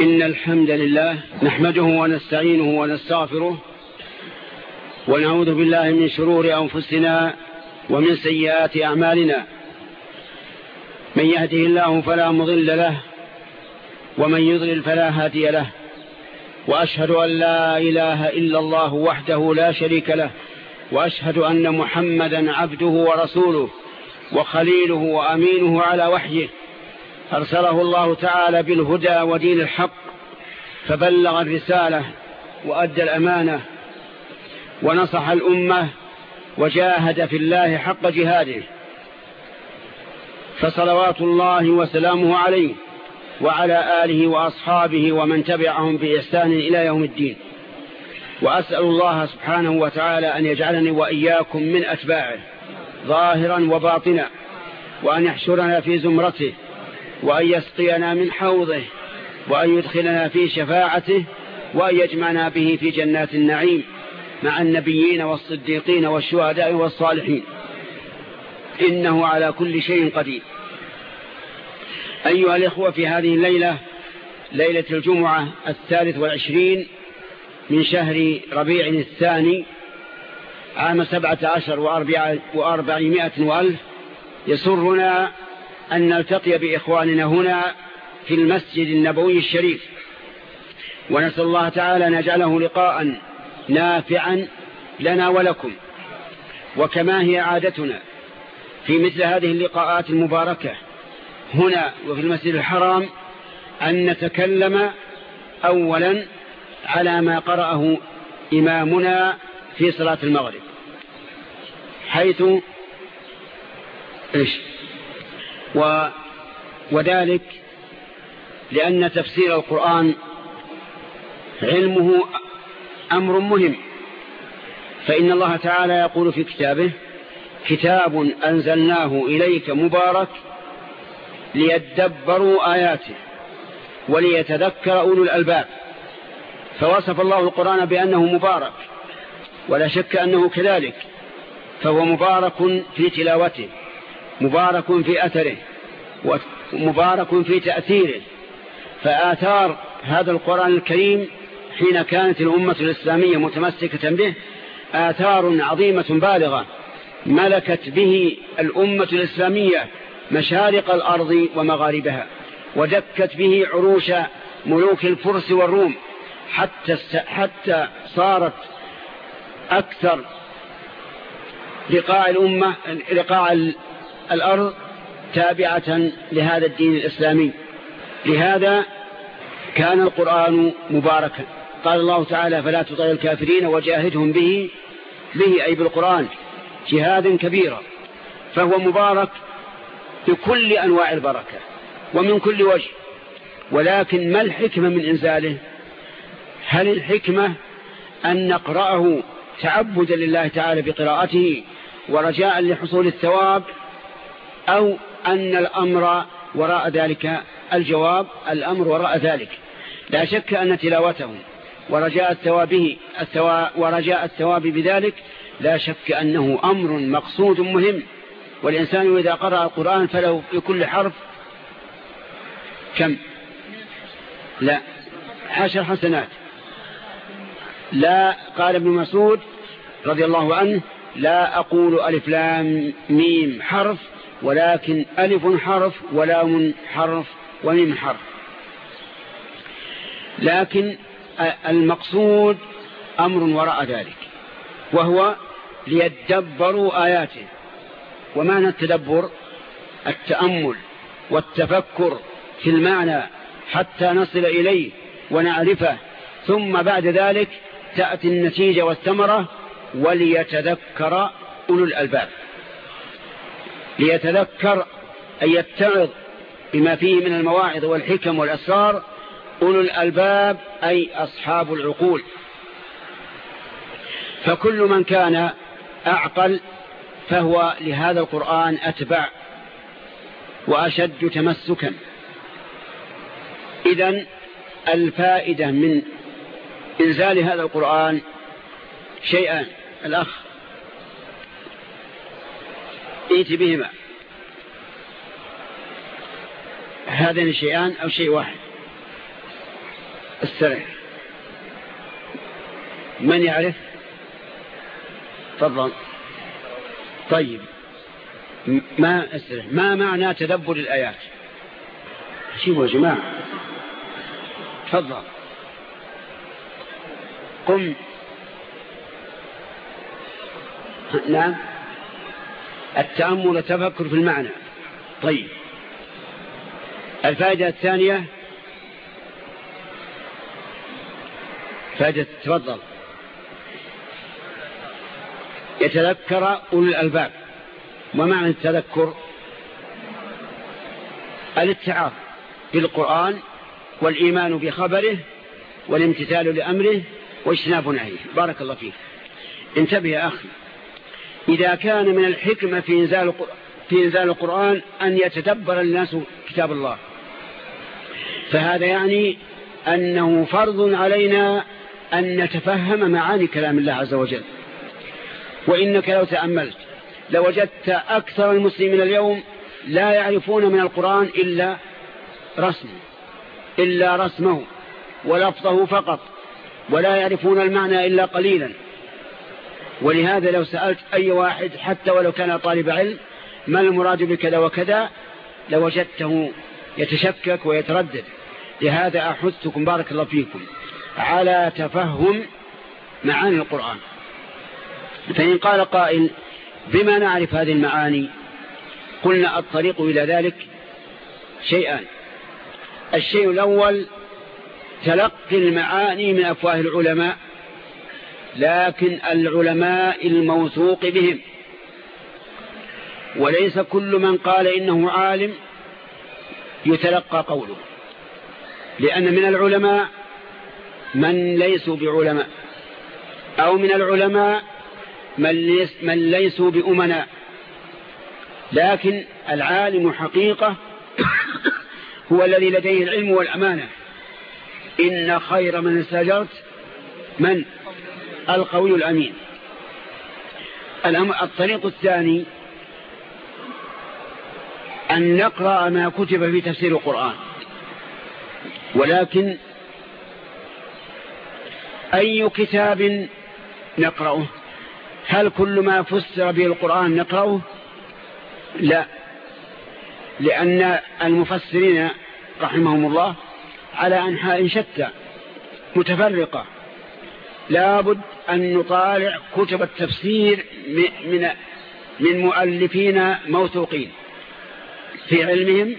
إن الحمد لله نحمده ونستعينه ونستغفره ونعوذ بالله من شرور أنفسنا ومن سيئات أعمالنا. من يهده الله فلا مضل له ومن يضلل فلا هادي له. وأشهد أن لا إله إلا الله وحده لا شريك له. وأشهد أن محمدا عبده ورسوله وخليله وأمينه على وحيه. أرسله الله تعالى بالهدى ودين الحق فبلغ الرسالة وأدى الأمانة ونصح الأمة وجاهد في الله حق جهاده. فصلوات الله وسلامه عليه وعلى آله وأصحابه ومن تبعهم بإحسان إلى يوم الدين. وأسأل الله سبحانه وتعالى أن يجعلني وإياكم من أتباعه ظاهرا وباطنا وأن يحشرنا في زمرته وأن يسقينا من حوضه وأن يدخلنا في شفاعته وأن يجمعنا به في جنات النعيم مع النبيين والصديقين والشهداء والصالحين. إنه على كل شيء قدير. أيها الإخوة في هذه الليلة ليلة الجمعة الثالث والعشرين من شهر ربيع الثاني عام سبعة عشر وأربعمائة وألف يسرنا أن نلتقي بإخواننا هنا في المسجد النبوي الشريف. ونسأل الله تعالى أن يجعله لقاء نافعا لنا ولكم. وكما هي عادتنا في مثل هذه اللقاءات المباركة هنا وفي المسجد الحرام أن نتكلم أولا على ما قرأه إمامنا في صلاة المغرب. حيث إيش؟ و وذلك لأن تفسير القرآن علمه أمر مهم. فإن الله تعالى يقول في كتابه كتاب أنزلناه إليك مبارك ليدبروا آياته وليتذكر أولو الألباب. فوصف الله القرآن بأنه مبارك ولا شك أنه كذلك فهو مبارك في تلاوته. مبارك في أثره ومبارك في تأثيره. فآثار هذا القرآن الكريم حين كانت الأمة الإسلامية متمسكة به آثار عظيمة بالغة. ملكت به الأمة الإسلامية مشارق الأرض ومغاربها ودكت به عروش ملوك الفرس والروم. حتى, حتى صارت أكثر لقاء الأمة لقاء الأرض تابعة لهذا الدين الإسلامي. لهذا كان القرآن مباركا. قال الله تعالى فلا تطع الكافرين وجاهدهم به به أي بالقرآن جهادا كبيرا. فهو مبارك بكل أنواع البركة ومن كل وجه. ولكن ما الحكمة من إنزاله؟ هل الحكمة أن نقرأه تعبدا لله تعالى بقراءته ورجاء لحصول الثواب؟ أو أن الأمر وراء ذلك الجواب الأمر وراء ذلك. لا شك أن تلاوته ورجاء الثواب ورجاء الثواب بذلك لا شك أنه أمر مقصود مهم. والإنسان إذا قرأ القرآن فله في كل حرف كم؟ لا عشر حسنات. لا قال ابن مسعود رضي الله عنه لا أقول ألف لام ميم حرف ولكن ألف حرف ولام حرف وميم حرف. لكن المقصود أمر وراء ذلك وهو ليدبروا آياته. ومعنى التدبر؟ التأمل والتفكر في المعنى حتى نصل إليه ونعرفه. ثم بعد ذلك تأتي النتيجة والثمرة وليتذكر أولو الألباب. ليتذكر أن يتعظ بما فيه من المواعظ والحكم والأسرار أولو الألباب أي أصحاب العقول. فكل من كان أعقل فهو لهذا القرآن أتبع وأشد تمسكا. إذا الفائدة من إنزال هذا القرآن شيئان الأخ ائت بهما. هذين الشيئان أو شيء واحد. استرح من يعرف؟ تفضل. طيب. ما استرح ما معنى تدبر الآيات؟ شوفوا يا جماعة. تفضل. قم. نعم. التأمل والتفكر في المعنى. طيب. الفائدة الثانية. فائدة تفضل. يتذكر أولي الألباب. ومعنى التذكر؟ الاتعاظ بالقرآن والإيمان بخبره والامتثال لأمره واجتناب نهيه. بارك الله فيك. انتبه يا أخي. إذا كان من الحكمة في إنزال, في إنزال القرآن أن يتدبر الناس كتاب الله. فهذا يعني أنه فرض علينا أن نتفهم معاني كلام الله عز وجل. وإنك لو تأملت لوجدت أكثر المسلمين اليوم لا يعرفون من القرآن إلا رسمه إلا رسمه ولفظه فقط ولا يعرفون المعنى إلا قليلا. ولهذا لو سألت أي واحد حتى ولو كان طالب علم ما المراد بكذا وكذا؟ لوجدته يتشكك ويتردد. لهذا أحثكم بارك الله فيكم على تفهم معاني القرآن. فإن قال قائل بما نعرف هذه المعاني؟ قلنا الطريق إلى ذلك شيئان. الشيء الأول تلقي المعاني من أفواه العلماء. لكن العلماء الموثوق بهم. وليس كل من قال إنه عالم يتلقى قوله. لأن من العلماء من ليسوا بعلماء. أو من العلماء من ليسوا بأمناء. لكن العالم حقيقة هو الذي لديه العلم والأمانة. إن خير من استجرت من؟ القوي الأمين. الطريق الثاني أن نقرأ ما كتب في تفسير القرآن. ولكن أي كتاب نقرأه؟ هل كل ما فسر به القرآن نقرأه؟ لا. لأن المفسرين رحمهم الله على أنحاء شتى متفرقة. لابد أن نطالع كتب التفسير من من مؤلفين موثوقين في علمهم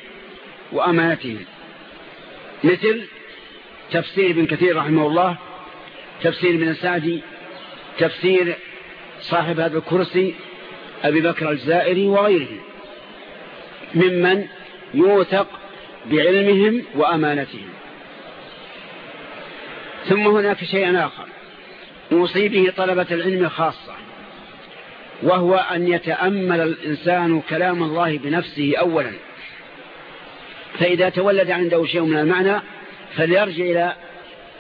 وأمانتهم. مثل تفسير ابن كثير رحمه الله تفسير ابن السعدي تفسير صاحب هذا الكرسي أبي بكر الجزائري وغيره ممن يوثق بعلمهم وأمانتهم. ثم هناك شيء آخر. نوصي به طلبة العلم خاصة وهو أن يتأمل الإنسان كلام الله بنفسه أولا. فإذا تولد عنده شيء من المعنى فليرجع إلى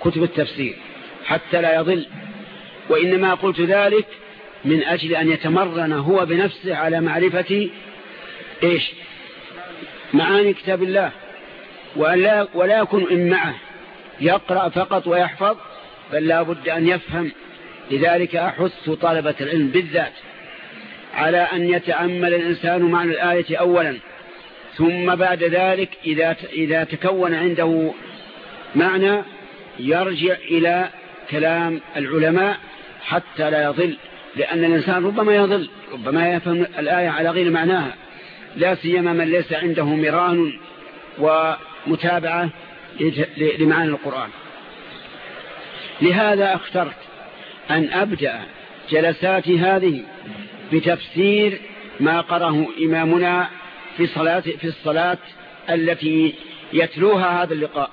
كتب التفسير حتى لا يضل. وإنما قلت ذلك من أجل أن يتمرن هو بنفسه على معرفة إيش؟ معاني كتاب الله. ولا يكون إن معه يقرأ فقط ويحفظ بل لا بد أن يفهم. لذلك أحث طالبة العلم بالذات على أن يتأمل الإنسان معنى الآية أولا ثم بعد ذلك إذا, إذا تكون عنده معنى يرجع إلى كلام العلماء حتى لا يضل لأن الإنسان ربما يضل ربما يفهم الآية على غير معناها لا سيما من ليس عنده مران ومتابعة لمعاني القرآن. لهذا أخترت أن أبدأ جلساتي هذه بتفسير ما قرأه إمامنا في صلاة في الصلاة التي يتلوها هذا اللقاء.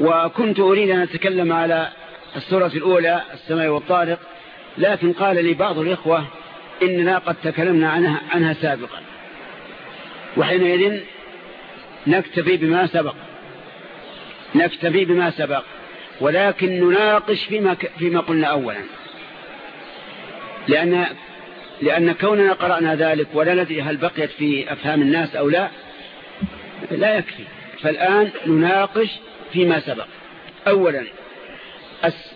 وكنت أريد أن أتكلم على السورة الأولى السماء والطارق لكن قال لي بعض الإخوة إننا قد تكلمنا عنها, عنها سابقا. وحينئذ نكتفي بما سبق. نكتفي بما سبق. ولكن نناقش فيما, فيما قلنا أولا. لأن, لأن كوننا قرأنا ذلك ولا ندري هل بقيت في أفهام الناس أو لا لا يكفي. فالآن نناقش فيما سبق. أولا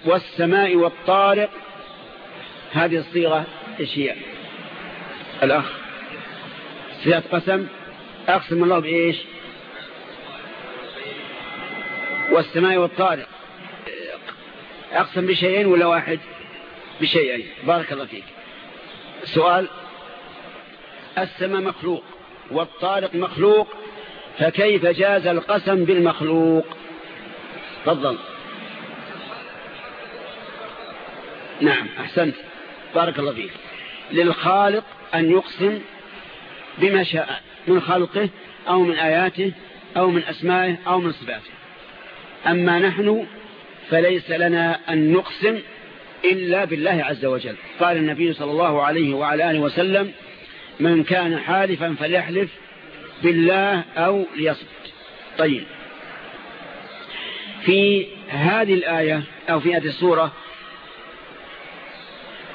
والسماء والطارق هذه الصيغة إيش هي؟ الأخ. صيغة قسم. أقسم الله بإيش؟ والسماء والطارق. أقسم بشيئين ولا واحد؟ بشيئين. بارك الله فيك. سؤال. السماء مخلوق والطارق مخلوق فكيف جاز القسم بالمخلوق؟ تفضل. نعم أحسنت. بارك الله فيك. للخالق أن يقسم بما شاء من خلقه أو من آياته أو من أسمائه أو من صفاته. أما نحن فليس لنا أن نقسم إلا بالله عز وجل. قال النبي صلى الله عليه وعلى آله وسلم من كان حالفا فليحلف بالله أو ليصمت. طيب. في هذه الآية أو في هذه السورة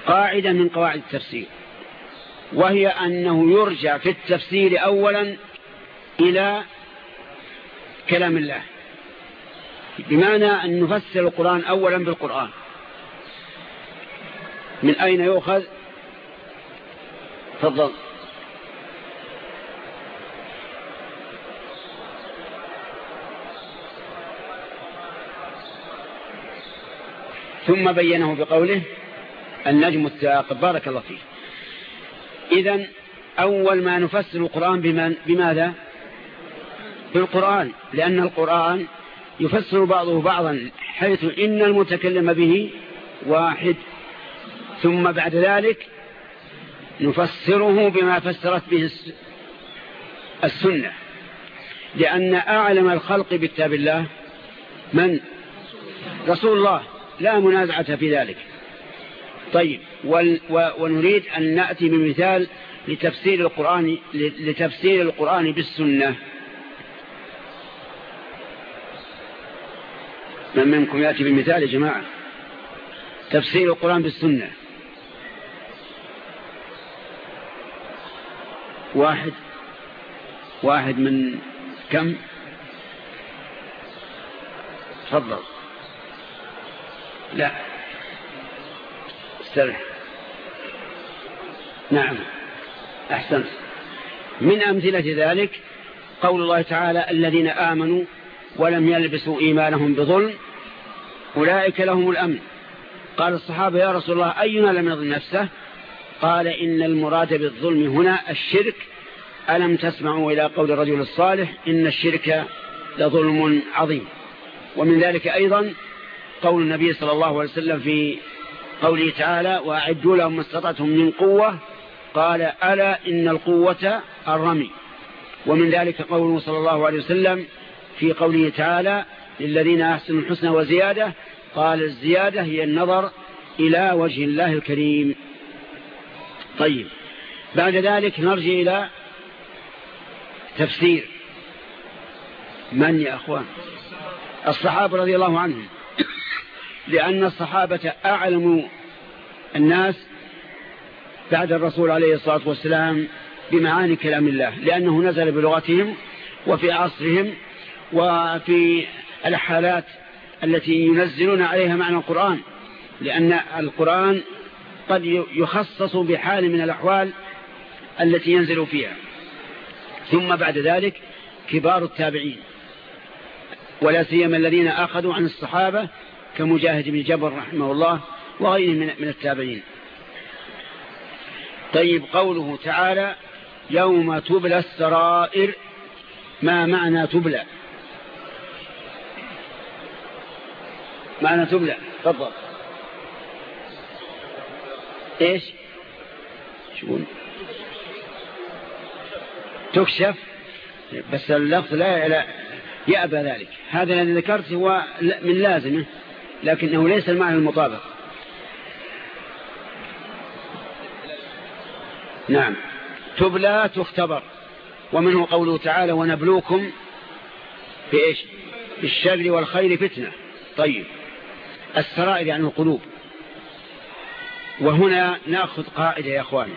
قاعدة من قواعد التفسير وهي أنه يرجع في التفسير أولا إلى كلام الله. بمعنى أن نفسر القرآن أولا بالقرآن. من أين يؤخذ؟ تفضل. ثم بينه بقوله النجم الثاقب بارك الله فيه إذا أول ما نفسر القرآن بماذا؟ بالقرآن. لأن القرآن يفسر بعضه بعضا حيث إن المتكلم به واحد. ثم بعد ذلك نفسره بما فسرت به السنة. لأن أعلم الخلق بكتاب الله من؟ رسول الله. لا منازعة في ذلك. طيب ونريد أن نأتي بمثال لتفسير القرآن لتفسير القرآن بالسنة. من منكم يأتي بمثال يا جماعة؟ تفسير القرآن بالسنة. واحد. واحد من كم؟ تفضل. لا. استرح. نعم. أحسنت. من أمثلة ذلك قول الله تعالى الذين آمنوا ولم يلبسوا إيمانهم بظلم أولئك لهم الأمن. قال الصحابة يا رسول الله أينا لم يظلم نفسه؟ قال إن المراد بالظلم هنا الشرك. ألم تسمعوا إلى قول الرجل الصالح إن الشرك لظلم عظيم. ومن ذلك أيضا قول النبي صلى الله عليه وسلم في قوله تعالى وأعدوا لهم ما استطعتم من قوة. قال ألا إن القوة الرمي. ومن ذلك قوله صلى الله عليه وسلم في قوله تعالى للذين أحسنوا الحسنى وزيادة قال الزيادة هي النظر إلى وجه الله الكريم. طيب بعد ذلك نرجع إلى تفسير من يا أخوان؟ الصحابة رضي الله عنهم. لأن الصحابة أعلم الناس بعد الرسول عليه الصلاة والسلام بمعاني كلام الله لأنه نزل بلغتهم وفي عصرهم وفي الحالات التي ينزلون عليها معنى القرآن لأن القرآن قد يخصص بحال من الأحوال التي ينزل فيها. ثم بعد ذلك كبار التابعين ولا سيما الذين أخذوا عن الصحابة كمجاهد بن جبر رحمه الله وغيره من التابعين. طيب قوله تعالى يوم تبلى السرائر ما معنى تبلى؟ معنى تبلى. تفضل. إيش؟ شو؟ تكشف. بس اللفظ لا, لا يأبى ذلك. هذا الذي ذكرت هو من لازمه لكنه ليس المعنى المطابق. نعم. تبلى تختبر. ومنه قوله تعالى ونبلوكم بإيش؟ بالشر والخير فتنة. طيب. السرائر يعني القلوب. وهنا نأخذ قاعدة يا أخواني.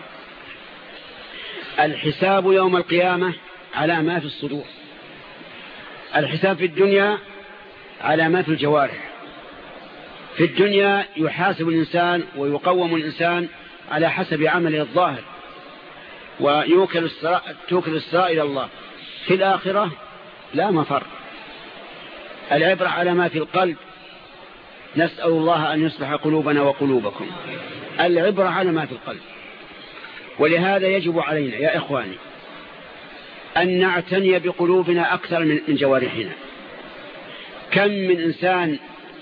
الحساب يوم القيامة على ما في الصدور. الحساب في الدنيا على ما في الجوارح. في الدنيا يحاسب الإنسان ويقوم الإنسان على حسب عمله الظاهر. ويوكل السراء توكل السراء إلى الله. في الآخرة لا مفر. العبرة على ما في القلب نسأل الله أن يصلح قلوبنا وقلوبكم. العبرة على ما في القلب. ولهذا يجب علينا يا إخواني أن نعتني بقلوبنا أكثر من جوارحنا. كم من إنسان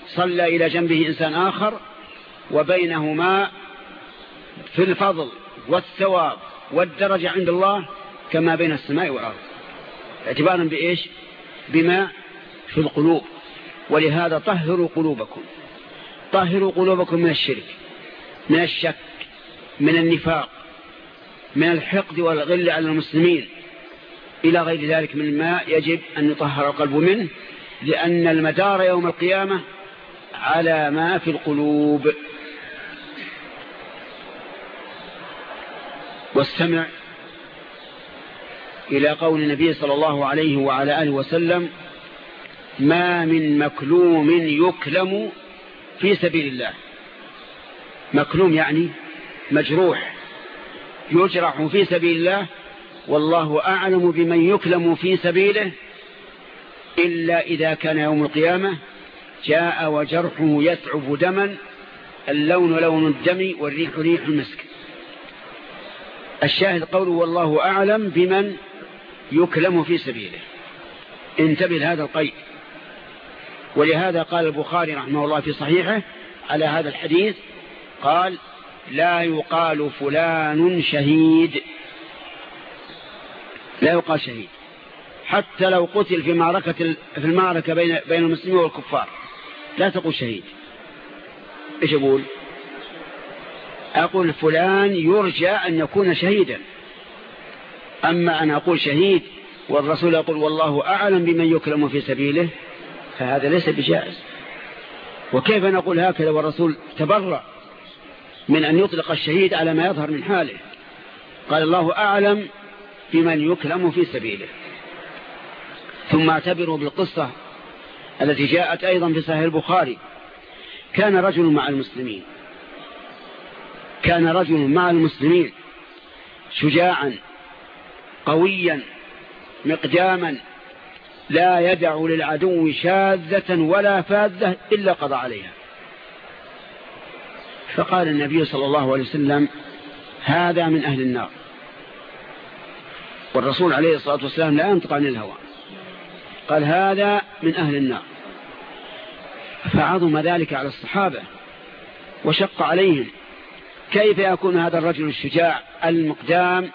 صلى إلى جنبه إنسان آخر وبينهما في الفضل والثواب والدرجة عند الله كما بين السماء والأرض. اعتبارا بإيش؟ بما في القلوب. ولهذا طهروا قلوبكم. طهروا قلوبكم من الشرك من الشك من النفاق من الحقد والغل على المسلمين. إلى غير ذلك من الماء يجب أن يطهر القلب منه لأن المدار يوم القيامة على ما في القلوب. واستمع إلى قول النبي صلى الله عليه وعلى آله وسلم ما من مكلوم يكلم في سبيل الله. مكلوم يعني مجروح يجرح في سبيل الله والله أعلم بمن يكلم في سبيله إلا إذا كان يوم القيامة جاء وجرحه يتعب دما اللون لون الدم والريح ريح المسك. الشاهد قوله والله أعلم بمن يكلم في سبيله. انتبه لهذا القيد. ولهذا قال البخاري رحمه الله في صحيحه على هذا الحديث قال لا يقال فلان شهيد. لا يقال شهيد. حتى لو قتل في معركة في المعركة بين بين المسلمين والكفار لا تقول شهيد. إيش أقول أقول فلان يرجى أن يكون شهيدا. أما أن أقول شهيد والرسول يقول والله أعلم بمن يكرم في سبيله. فهذا ليس بجائز. وكيف نقول هكذا والرسول تبرع من أن يطلق الشهيد على ما يظهر من حاله؟ قال الله أعلم بمن يكرم في سبيله. ثم اعتبروا بالقصة التي جاءت أيضا في صحيح البخاري. كان رجل مع المسلمين. كان رجل مع المسلمين شجاعا قويا مقداما لا يدع للعدو شاذة ولا فاذة إلا قضى عليها. فقال النبي صلى الله عليه وسلم هذا من أهل النار. والرسول عليه الصلاة والسلام لا ينطق عن الهوى. قال هذا من أهل النار. فعظم ذلك على الصحابة وشق عليهم. كيف يكون هذا الرجل الشجاع المقدام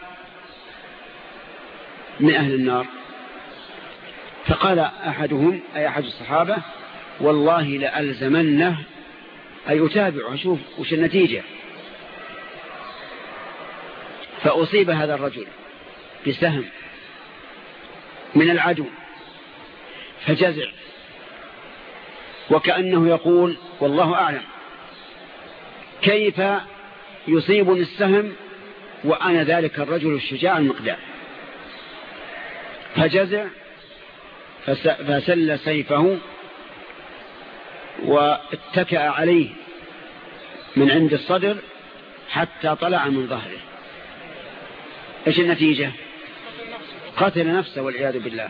من أهل النار؟ فقال أحدهم أي أحد الصحابة والله لألزمنه أي أتابع أشوف وش النتيجة. فأصيب هذا الرجل بسهم من العدو فجزع وكأنه يقول والله أعلم كيف يصيبني السهم وأنا ذلك الرجل الشجاع المقدام فجزع فسل سيفه واتكأ عليه من عند الصدر حتى طلع من ظهره. إيش النتيجة؟ قتل نفسه والعياذ بالله.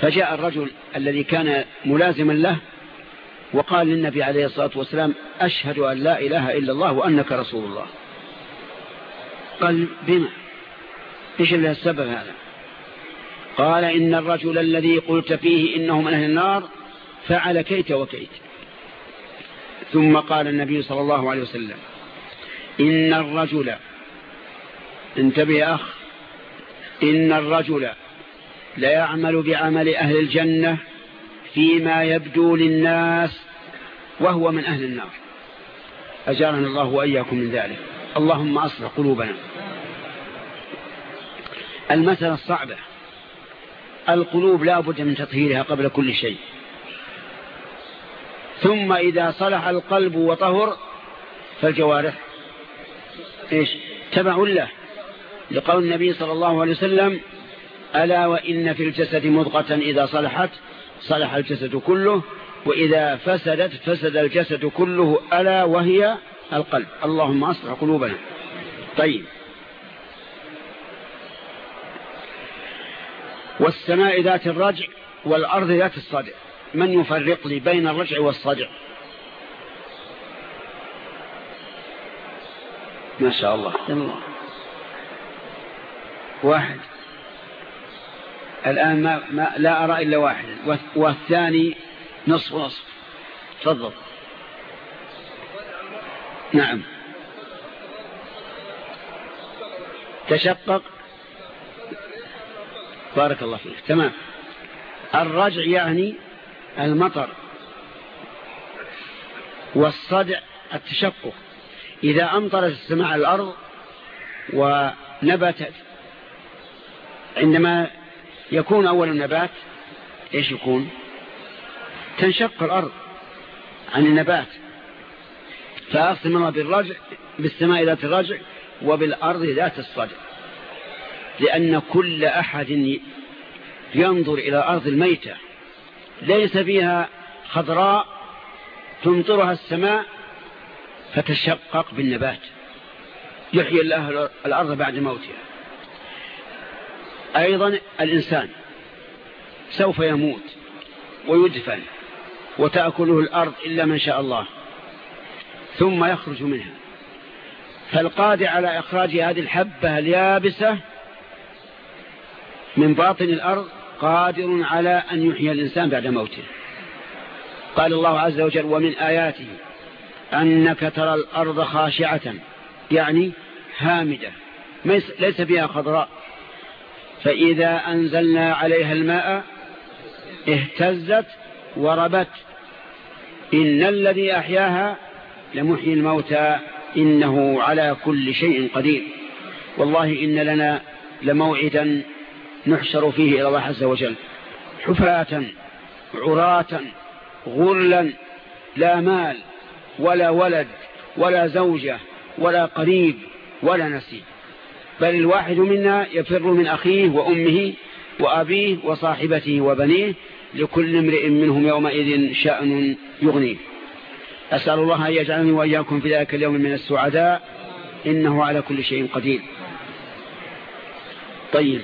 فجاء الرجل الذي كان ملازما له وقال للنبي عليه الصلاة والسلام أشهد أن لا إله إلا الله وأنك رسول الله. قال بما؟ إيش السبب هذا؟ قال إن الرجل الذي قلت فيه إنه من أهل النار فعل كيت وكيت. ثم قال النبي صلى الله عليه وسلم إن الرجل انتبه يا أخ إن الرجل ليعمل بعمل أهل الجنة فيما يبدو للناس وهو من أهل النار. أجارنا الله وإياكم من ذلك. اللهم أصلح قلوبنا. المسألة الصعبة. القلوب لا بد من تطهيرها قبل كل شيء. ثم إذا صلح القلب وطهر فالجوارح إيش؟ تبع له لقول النبي صلى الله عليه وسلم ألا وإن في الجسد مضغة إذا صلحت صلح الجسد كله وإذا فسدت فسد الجسد كله ألا وهي القلب. اللهم أصلح قلوبنا. طيب. والسماء ذات الرجع والأرض ذات الصدع. من يفرق لي بين الرجع والصدع؟ ما شاء الله. الله. واحد. الآن ما, ما لا أرى إلا واحدا والثاني نصف نصف. تفضل. نعم. تشقق. بارك الله فيك. تمام. الرجع يعني المطر والصدع التشقق. إذا أمطرت السماء الأرض ونبتت عندما يكون أول النبات إيش يكون؟ تنشق الأرض عن النبات. فأقسم الله بالرجع بالسماء ذات الرجع وبالأرض ذات الصدع. لأن كل أحد ينظر إلى أرض الميتة. ليس فيها خضراء تمطرها السماء فتشقق بالنبات. يحيي الله الأرض بعد موتها. أيضا الإنسان سوف يموت ويدفن وتأكله الأرض إلا من شاء الله ثم يخرج منها. فالقادر على إخراج هذه الحبة اليابسة من باطن الأرض قادر على أن يحيي الإنسان بعد موته. قال الله عز وجل ومن آياته أنك ترى الأرض خاشعة يعني هامدة ليس فيها خضراء. فإذا أنزلنا عليها الماء اهتزت وربت. إن الذي أحياها لمحيي الموتى إنه على كل شيء قدير. والله إن لنا لموعدا نحشر فيه إلى الله عز وجل. حفاة عراة غرلا لا مال ولا ولد ولا زوجة ولا قريب ولا نسيب. بل الواحد منا يفر من أخيه وأمه وأبيه وصاحبته وبنيه لكل امرئ منهم يومئذ شأن يغنيه. أسأل الله أن يجعلني وإياكم في ذلك اليوم من السعداء. إنه على كل شيء قدير. طيب.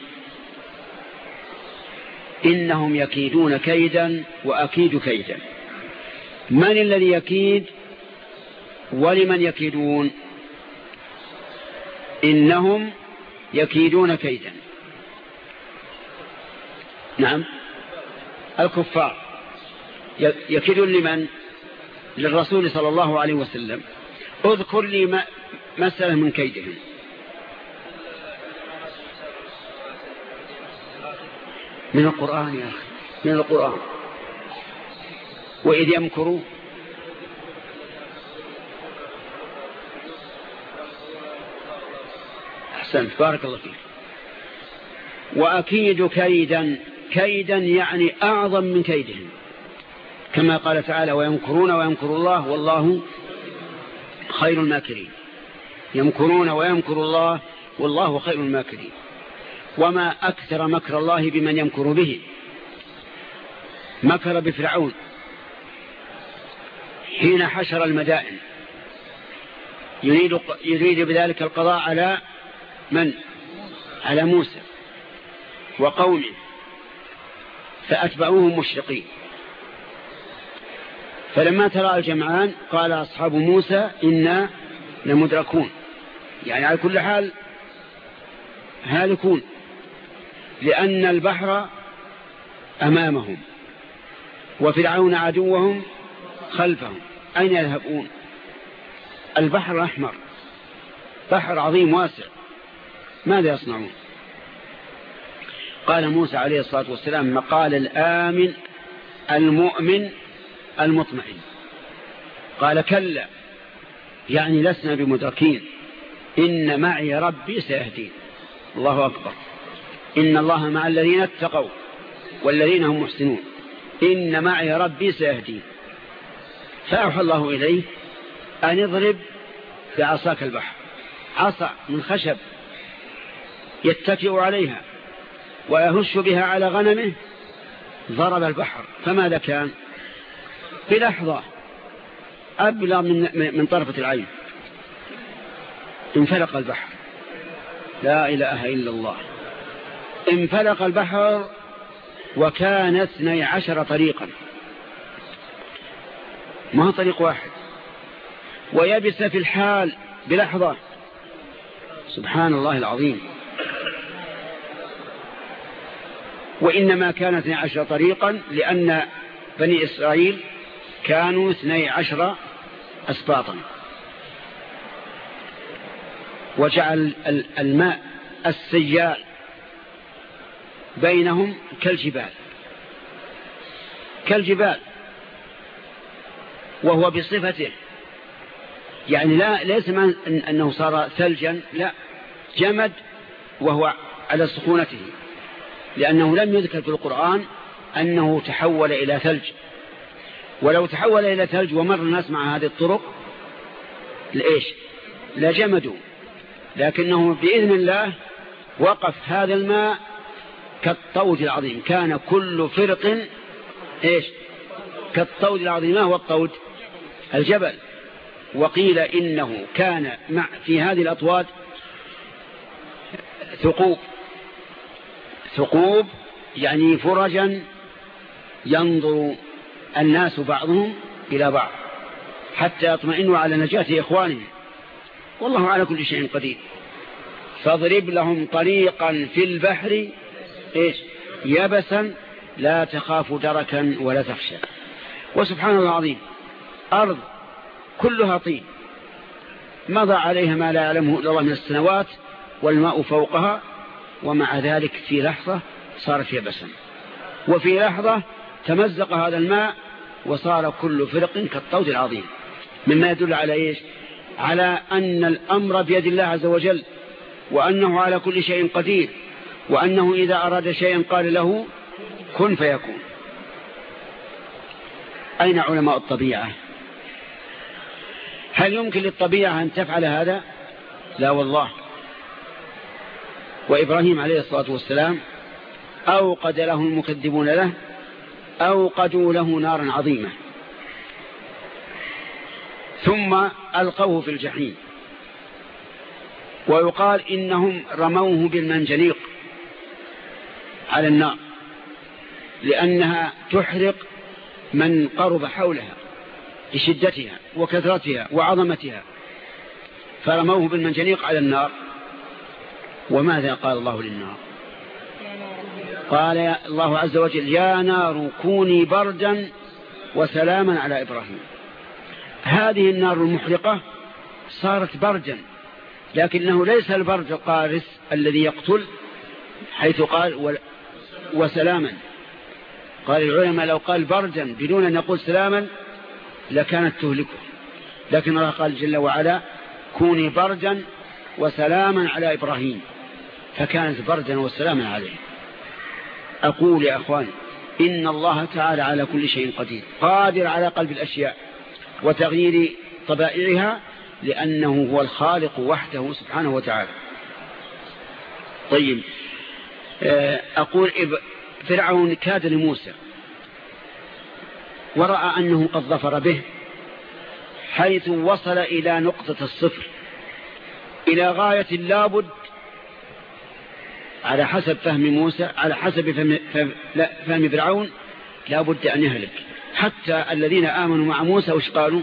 إنهم يكيدون كيدا وأكيد كيدا. من الذي يكيد؟ ولمن يكيدون؟ إنهم يكيدون كيدا. نعم. الكفار. يكيدون لمن؟ للرسول صلى الله عليه وسلم. اذكر لي مسألة من كيدهم. من القرآن يا أخي من القرآن. وإذ يمكروا أحسنت بارك الله فيك. وأكيد كيدا كيدا يعني أعظم من كيدهم. كما قال تعالى ويمكرون ويمكر الله والله خير الماكرين. يمكرون ويمكر الله والله خير الماكرين. وما أكثر مكر الله بمن يمكر به. مكر بفرعون حين حشر المدائن. يريد, يريد بذلك القضاء على من؟ على موسى وقومه. فأتبعوهم مشرقين. فلما ترى الجمعان قال أصحاب موسى إنا لمدركون. يعني على كل حال هالكون. لأن البحر أمامهم وفرعون عدوهم خلفهم. أين يذهبون؟ البحر الأحمر. بحر عظيم واسع. ماذا يصنعون؟ قال موسى عليه الصلاة والسلام مقال الآمن المؤمن المطمئن. قال كلا يعني لسنا بمدركين. إن معي ربي سيهدين. الله أكبر. إن الله مع الذين اتقوا والذين هم محسنون. إن معي ربي سيهدين. فأوحى الله إليه أن اضرب بعصاك البحر. عصا من خشب يتكئ عليها ويهش بها على غنمه ضرب البحر. فماذا كان؟ بلحظة أبلغ من, من طرفة العين. انفلق البحر. لا إله إلا الله. انفلق البحر وكان اثني عشر طريقا. ما طريق واحد؟ ويبس في الحال بلحظة. سبحان الله العظيم. وإنما كان اثني عشر طريقا لأن بني إسرائيل كانوا اثني عشر أسباطا. وجعل الماء السيال بينهم كالجبال. كالجبال. وهو بصفته. يعني لا ليس من أنه صار ثلجا لا. جمد وهو على سخونته. لأنه لم يذكر في القرآن أنه تحول إلى ثلج. ولو تحول إلى ثلج ومر الناس مع هذه الطرق لإيش؟ لجمدوا. لكنه بإذن الله وقف هذا الماء كالطود العظيم. كان كل فرق إيش؟ كالطود العظيم. ما هو الطود الجبل. وقيل إنه كان مع في هذه الأطواد ثقوب. ثقوب يعني فرجا ينظر الناس بعضهم إلى بعض حتى يطمئنوا على نجاة إخوانهم. والله على كل شيء قدير. فاضرب لهم طريقا في البحر إيش؟ يبسا لا تخاف دركا ولا تخشى. وسبحان الله العظيم أرض كلها طين. مضى عليها ما لا يعلمه إلا الله من السنوات والماء فوقها ومع ذلك في لحظة صارت يبسا وفي لحظة تمزق هذا الماء وصار كل فرق كالطود العظيم. مما يدل على إيش؟ على أن الأمر بيد الله عز وجل وأنه على كل شيء قدير. وأنه إذا أراد شيئا قال له كن فيكون. أين علماء الطبيعة؟ هل يمكن للطبيعة أن تفعل هذا؟ لا والله. وإبراهيم عليه الصلاة والسلام أوقد له المكذبون له أوقدوا له نارا عظيمة ثم ألقوه في الجحيم. ويقال إنهم رموه بالمنجنيق. على النار لأنها تحرق من قرب حولها لشدتها وكثرتها وعظمتها. فرموه بالمنجنيق على النار. وماذا قال الله للنار؟ قال الله عز وجل يا نار كوني بردا وسلاما على إبراهيم. هذه النار المحرقة صارت بردا لكنه ليس البرد القارس الذي يقتل حيث قال وسلاما. قال العلماء لو قال بردا بدون أن يقول سلاما لكانت تهلكه. لكن الله قال جل وعلا كوني بردا وسلاما على إبراهيم. فكانت بردا وسلاما عليه. أقول يا أخواني إن الله تعالى على كل شيء قدير. قادر على قلب الأشياء وتغيير طبائعها لأنه هو الخالق وحده سبحانه وتعالى. طيب. أقول فرعون كاد لموسى. ورأى أنه قد ظفر به حيث وصل إلى نقطة الصفر. إلى غاية لابد على حسب فهم موسى على حسب فهم, فهم فرعون لابد أن يهلك. حتى الذين آمنوا مع موسى وش قالوا؟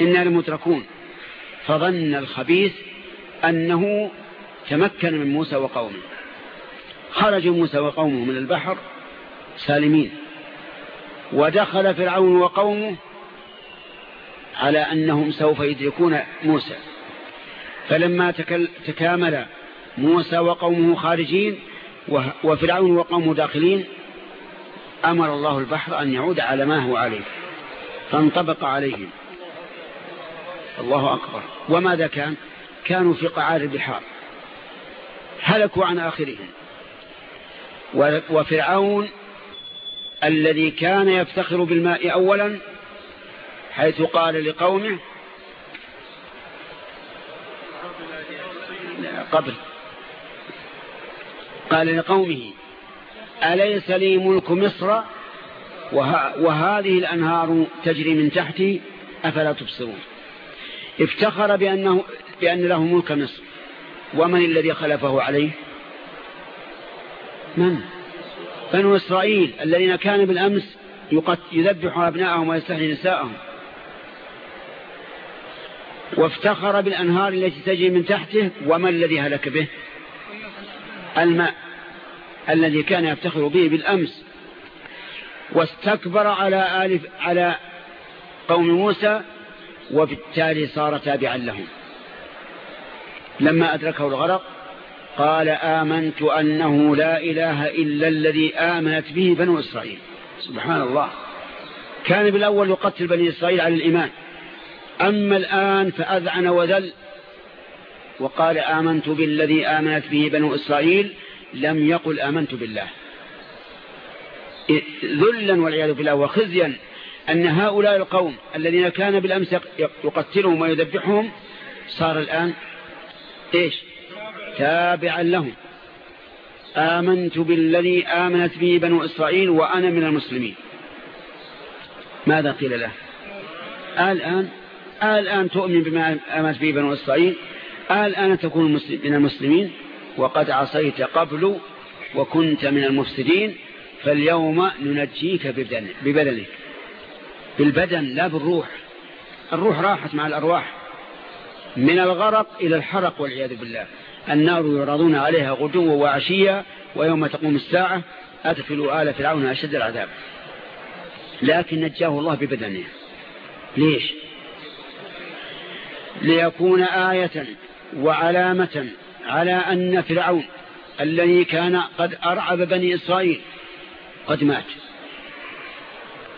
إنا لمتركون. فظن الخبيث أنه تمكن من موسى وقومه. خرج موسى وقومه من البحر سالمين. ودخل فرعون وقومه على أنهم سوف يدركون موسى. فلما تكامل موسى وقومه خارجين وفرعون وقومه داخلين أمر الله البحر أن يعود على ما هو عليه فانطبق عليهم. الله أكبر. وماذا كان؟ كانوا في قعار البحار هلكوا عن آخرهم. وفرعون الذي كان يفتخر بالماء أولا حيث قال لقومه قبل قال لقومه أليس لي ملك مصر؟ وه وهذه الأنهار تجري من تحتي أفلا تبصرون؟ افتخر بأنه بأن له ملك مصر ومن الذي خلفه عليه؟ من؟ بنو إسرائيل الذين كانوا بالأمس يذبحوا أبناءهم ويستحيي نساءهم. وافتخر بالأنهار التي تجري من تحته وما الذي هلك به؟ الماء الذي كان يفتخر به بالأمس. واستكبر على آلف على قوم موسى وبالتالي صار تابعا لهم. لما أدركه الغرق قال آمنت أنه لا إله إلا الذي آمنت به بنو إسرائيل. سبحان الله. كان بالأول يقتل بني إسرائيل على الإيمان. أما الآن فأذعن وذل. وقال آمنت بالذي آمنت به بنو إسرائيل لم يقل آمنت بالله. ذلا والعياذ بالله وخزيا أن هؤلاء القوم الذين كان بالأمس يقتلهم ويذبحهم صار الآن إيش؟ تابعا لهم. آمنت بالذي آمنت به بنو إسرائيل وأنا من المسلمين. ماذا قيل له؟ الآن الآن تؤمن بما آمنت به بنو إسرائيل؟ الآن تكون من المسلمين؟ وقد عصيت قبل وكنت من المفسدين فاليوم ننجيك ببدنك. بالبدن لا بالروح. الروح راحت مع الأرواح. من الغرق إلى الحرق والعياذ بالله. النار يعرضون عليها غدوا وعشيا ويوم تقوم الساعة أدخلوا آل فرعون أشد العذاب. لكن نجاه الله ببدنه. ليش؟ ليكون آية وعلامة على أن فرعون الذي كان قد أرعب بني إسرائيل قد مات.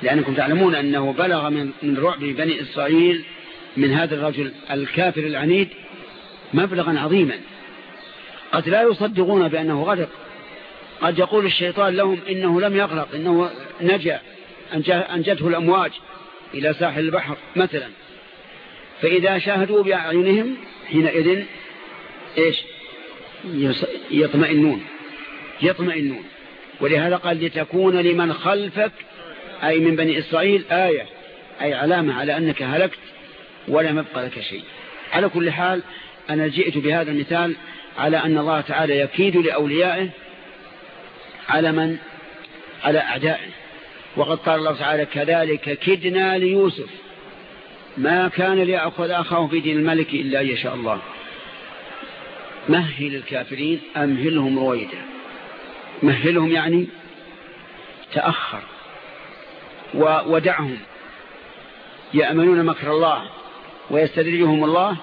لأنكم تعلمون أنه بلغ من رعب بني إسرائيل من هذا الرجل الكافر العنيد مبلغا عظيما. قد لا يصدقون بأنه غرق قد يقول الشيطان لهم إنه لم يغرق إنه نجا أنجته الأمواج إلى ساحل البحر مثلا. فإذا شاهدوا بأعينهم حينئذ إيش؟ يطمئنون. يطمئنون. ولهذا قال لتكون لمن خلفك أي من بني إسرائيل آية. أي علامة على أنك هلكت ولم يبقى لك شيء. على كل حال أنا جئت بهذا المثال على أن الله تعالى يكيد لأوليائه على من؟ على أعدائه. وقد قال الله تعالى كذلك كدنا ليوسف. ما كان ليأخذ أخاه في دين الملك إلا أن يشاء الله. مهل الكافرين أمهلهم رويدا؟ مهلهم يعني تأخر. ودعهم. يأمنون مكر الله ويستدرجهم الله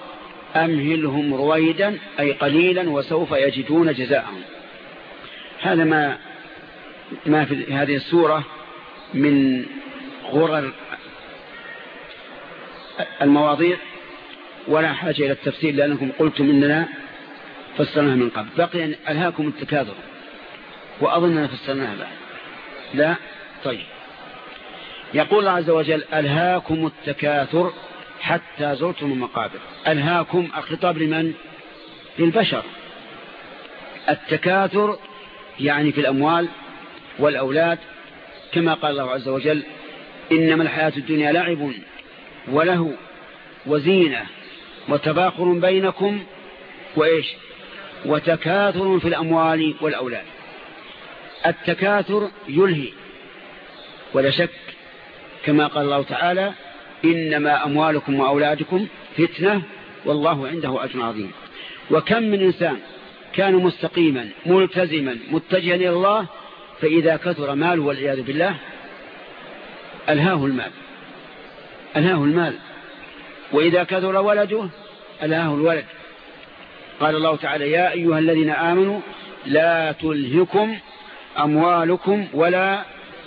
أمهلهم رويدا أي قليلا وسوف يجدون جزاءهم. هذا ما ما في هذه السورة من غرر المواضيع ولا حاجة إلى التفسير لأنكم قلتم إننا فسرناها من قبل. بقي ألهاكم التكاثر وأظننا فسرناها بعد. لا؟ طيب. يقول الله عز وجل ألهاكم التكاثر حتى زرتم المقابر. ألهاكم الخطاب لمن؟ للبشر. التكاثر يعني في الأموال والأولاد كما قال الله عز وجل إنما الحياة الدنيا لعب وله وزينة وتباخر بينكم وإيش؟ وتكاثر في الأموال والأولاد. التكاثر يلهي ولا شك كما قال الله تعالى إنما أموالكم وأولادكم فتنة والله عنده أجر عظيم. وكم من إنسان كان مستقيما ملتزما متجها إلى الله فإذا كثر ماله والعياذ بالله ألهاه المال. ألهاه المال. وإذا كثر ولده ألهاه الولد. قال الله تعالى يا أيها الذين آمنوا لا تلهكم أموالكم ولا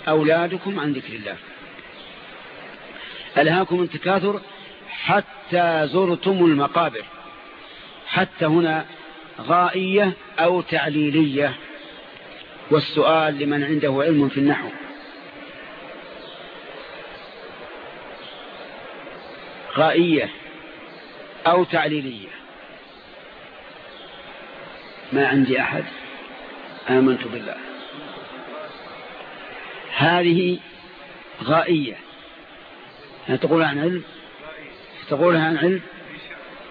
أولادكم عن ذكر الله. ألهاكم التكاثر حتى زرتم المقابر حتى هنا غائية أو تعليلية. والسؤال لمن عنده علم في النحو. غائية أو تعليلية. ما عندي أحد. آمنت بالله. هذه غائية. تقول عن علم؟ تقولها عن علم؟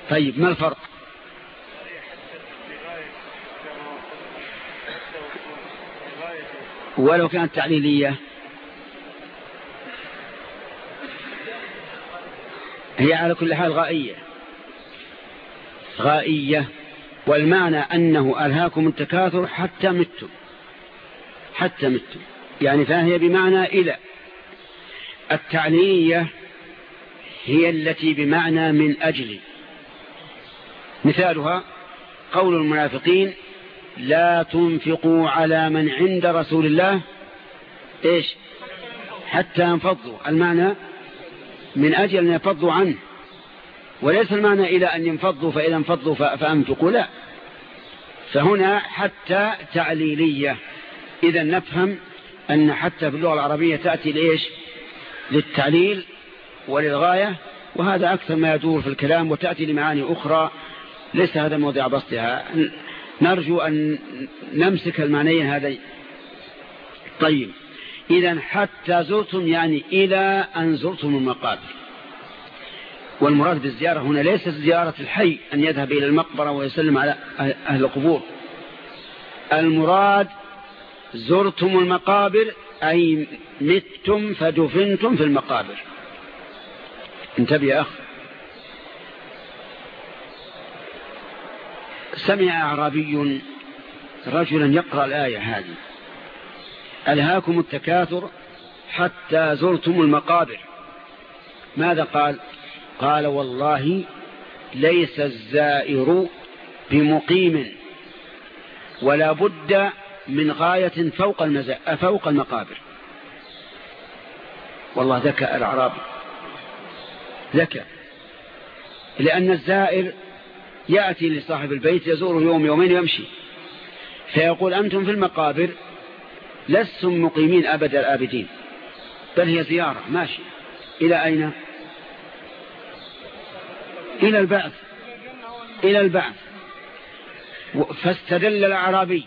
طيب ما الفرق؟ ولو كانت تعليلية. هي على كل حال غائية. غائية. والمعنى أنه ألهاكم التكاثر حتى متم. حتى متم. يعني فهي بمعنى إلى. التعليلية هي التي بمعنى من أجل. مثالها قول المنافقين لا تنفقوا على من عند رسول الله. إيش؟ حتى ينفضوا. المعنى من أجل أن ينفضوا عنه. وليس المعنى إلى أن ينفضوا فإذا انفضوا فأنفقوا لا. فهنا حتى تعليلية. إذا نفهم أن حتى في اللغة العربية تأتي لإيش؟ للتعليل. وللغاية وهذا أكثر ما يدور في الكلام وتأتي لمعاني أخرى ليس هذا موضع بسطها. نرجو أن نمسك المعنيين هذين طيب إذا حتى زرتم يعني إلى أن زرتم المقابر. والمراد بالزيارة هنا ليست زيارة الحي أن يذهب إلى المقبرة ويسلم على أهل القبور. المراد زرتم المقابر أي متم فدفنتم في المقابر. انتبه يا أخ. سمع أعرابي رجلا يقرأ الآية هذه. ألهاكم التكاثر حتى زرتم المقابر. ماذا قال؟ قال والله ليس الزائر بمقيم ولا بد من غاية فوق, فوق المقابر. والله ذكى الأعرابي. ذكى لأن الزائر يأتي لصاحب البيت يزوره يوم يومين ويمشي. فيقول أنتم في المقابر لستم مقيمين أبد الآبدين. بل هي زيارة ماشي. إلى أين؟ إلى البعث. إلى البعث. فاستدل الأعرابي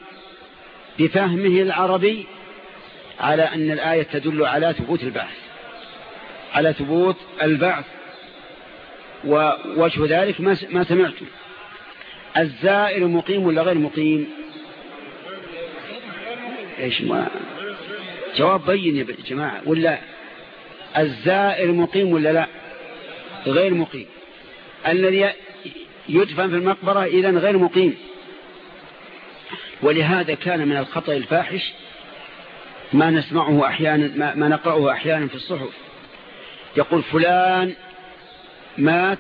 بفهمه العربي على أن الآية تدل على ثبوت البعث. على ثبوت البعث. ووجه ذلك ما سمعته. الزائر مقيم ولا غير مقيم؟ إيش ما جواب بين يا جماعة ولا الزائر مقيم ولا لا؟ غير مقيم. الذي يدفن في المقبرة إذا غير مقيم. ولهذا كان من الخطأ الفاحش ما نسمعه أحيانا ما نقرأه أحيانا في الصحف. يقول فلان مات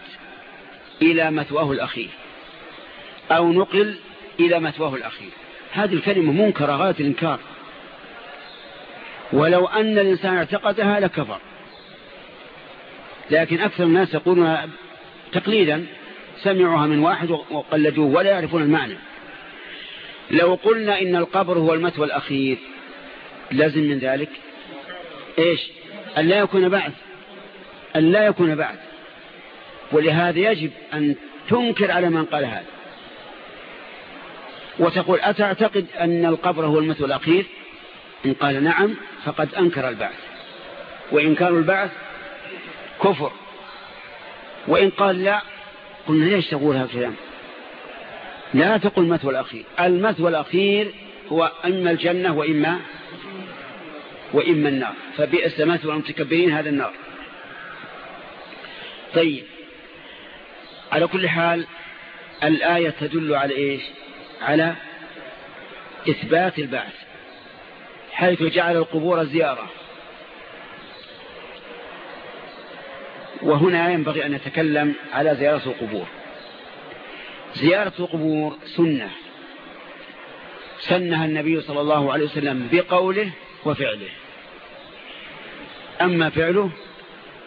إلى مثواه الأخير أو نقل إلى مثواه الأخير. هذه الكلمة منكرة غاية الإنكار. ولو أن الإنسان اعتقدها لكفر. لكن أكثر الناس يقولون تقليدا سمعوها من واحد وقلدوه ولا يعرفون المعنى. لو قلنا إن القبر هو المثوى الأخير لازم من ذلك؟ إيش؟ أن لا يكون بعد أن لا يكون بعد ولهذا يجب أن تنكر على من قال هذا. وتقول أتعتقد أن القبر هو المثوى الأخير؟ إن قال نعم فقد أنكر البعث. وإنكار البعث كفر. وإن قال لا قلنا ليش تقول هذا الكلام؟ لا تقل المثوى الأخير. المثوى الأخير هو إما الجنة وإما وإما النار. فبئس مثوى المتكبرين هذا النار. طيب. على كل حال الآية تدل على إيش؟ على إثبات البعث حيث جعل القبور زيارة. وهنا ينبغي أن نتكلم على زيارة القبور. زيارة القبور سنة. سنها النبي صلى الله عليه وسلم بقوله وفعله. أما فعله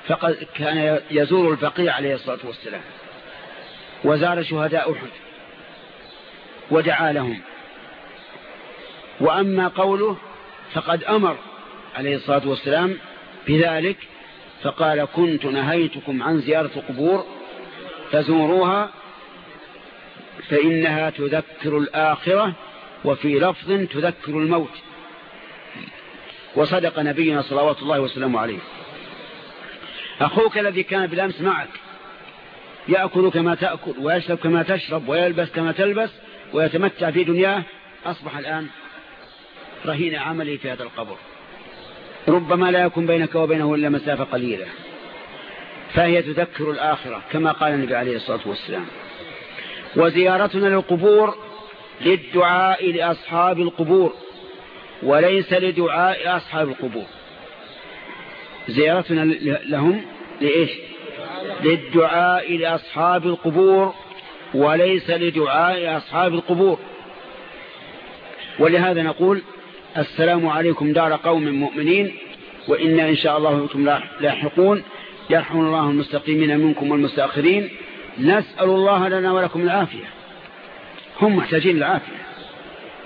فقد كان يزور البقيع عليه الصلاة والسلام. وزار شهداء أحد ودعا لهم. وأما قوله فقد أمر عليه الصلاة والسلام بذلك فقال كنت نهيتكم عن زيارة القبور فزوروها فإنها تذكر الآخرة وفي لفظ تذكر الموت. وصدق نبينا صلوات الله وسلامه عليه. أخوك الذي كان بالأمس معك يأكل كما تأكل ويشرب كما تشرب ويلبس كما تلبس ويتمتع في دنياه. أصبح الآن رهين عملي في هذا القبر. ربما لا يكون بينك وبينه إلا مسافة قليلة. فهي تذكر الآخرة كما قال النبي عليه الصلاة والسلام. وزيارتنا للقبور للدعاء لأصحاب القبور وليس لدعاء أصحاب القبور. زيارتنا لهم لإيش؟ للدعاء لأصحاب القبور وليس لدعاء أصحاب القبور. ولهذا نقول السلام عليكم دار قوم مؤمنين وإنا إن شاء الله بكم لاحقون. يرحم الله المستقيمين منكم والمستأخرين. نسأل الله لنا ولكم العافية. هم محتاجين للعافية.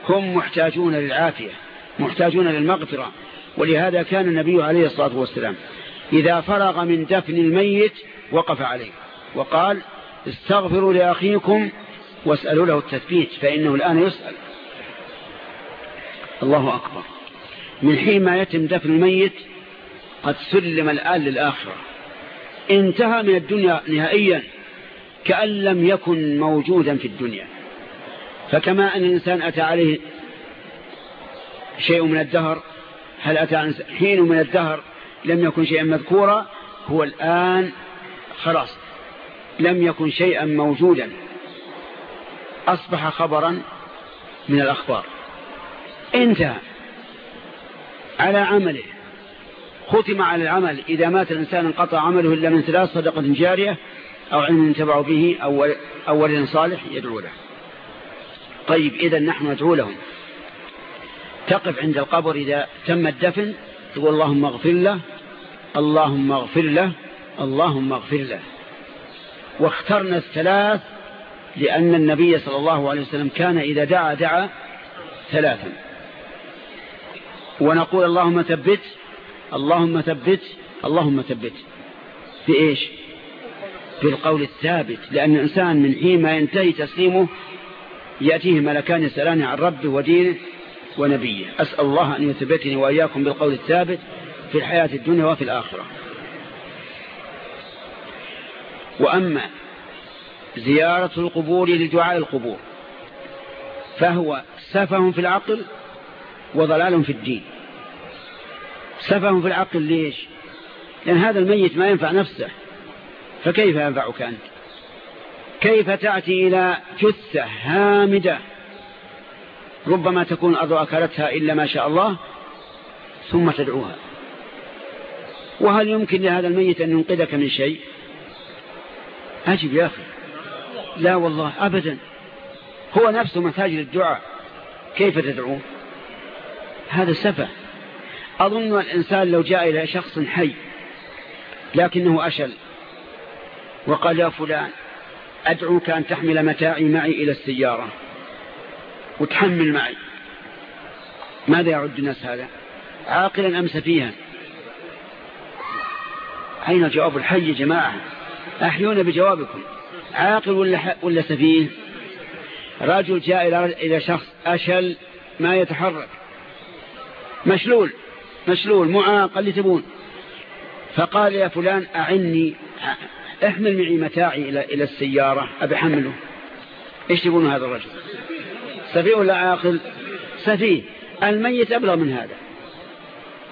هم محتاجون للعافية محتاجون للمغفرة. ولهذا كان النبي عليه الصلاة والسلام إذا فرغ من دفن الميت وقف عليه وقال استغفروا لأخيكم واسألوا له التثبيت فإنه الآن يسأل. الله أكبر. من حين ما يتم دفن الميت قد سلم الآن للآخرة. انتهى من الدنيا نهائيا كأن لم يكن موجودا في الدنيا. فكما أن الإنسان أتى عليه شيء من الدهر هل أتى حين من الدهر لم يكن شيئا مذكورا هو الآن خلاص. لم يكن شيئا موجودا. أصبح خبرا من الأخبار. انتهى على عمله. ختم على العمل. إذا مات الإنسان انقطع عمله إلا من ثلاث صدقة جارية أو علم ينتبع به أو ولد صالح يدعو له. طيب إذا نحن ندعو لهم. تقف عند القبر إذا تم الدفن. تقول اللهم اغفر له. اللهم اغفر له. اللهم اغفر له. واخترنا الثلاث لأن النبي صلى الله عليه وسلم كان إذا دعا دعا ثلاثا. ونقول اللهم ثبت اللهم ثبت اللهم ثبت. في إيش في القول الثابت. لأن الإنسان من حين ما ينتهي تسليمه يأتيه ملكان يسألان عن ربه ودينه ونبيه. أسأل الله أن يثبتني وإياكم بالقول الثابت في الحياة الدنيا وفي الآخرة. وأما زيارة القبور لدعاء القبور فهو سفه في العقل وضلال في الدين. سفه في العقل ليش؟ لأن هذا الميت ما ينفع نفسه فكيف ينفعك أنت؟ كيف تأتي إلى جثة هامدة ربما تكون أرض أكلتها إلا ما شاء الله ثم تدعوها؟ وهل يمكن لهذا الميت أن ينقذك من شيء؟ أجب يا أخي. لا والله أبدا. هو نفسه محتاج للدعاء كيف تدعوه؟ هذا سفه. أظن الإنسان لو جاء إلى شخص حي لكنه أشل وقال يا فلان أدعوك أن تحمل متاعي معي إلى السيارة وتحمل معي. ماذا يعد الناس هذا؟ عاقلا أم سفيها؟ أين جواب الحي يا جماعة؟ أحيون بجوابكم. عاقل ولا, ولا سفيه؟ رجل جاء إلى شخص أشل ما يتحرك. مشلول مشلول معاق اللي تبون. فقال يا فلان أعني أحمل معي متاعي إلى, إلى السيارة أبي حمله إيش تقول هذا الرجل؟ سفيه ولا عاقل؟ سفيه. الميت أبلغ من هذا.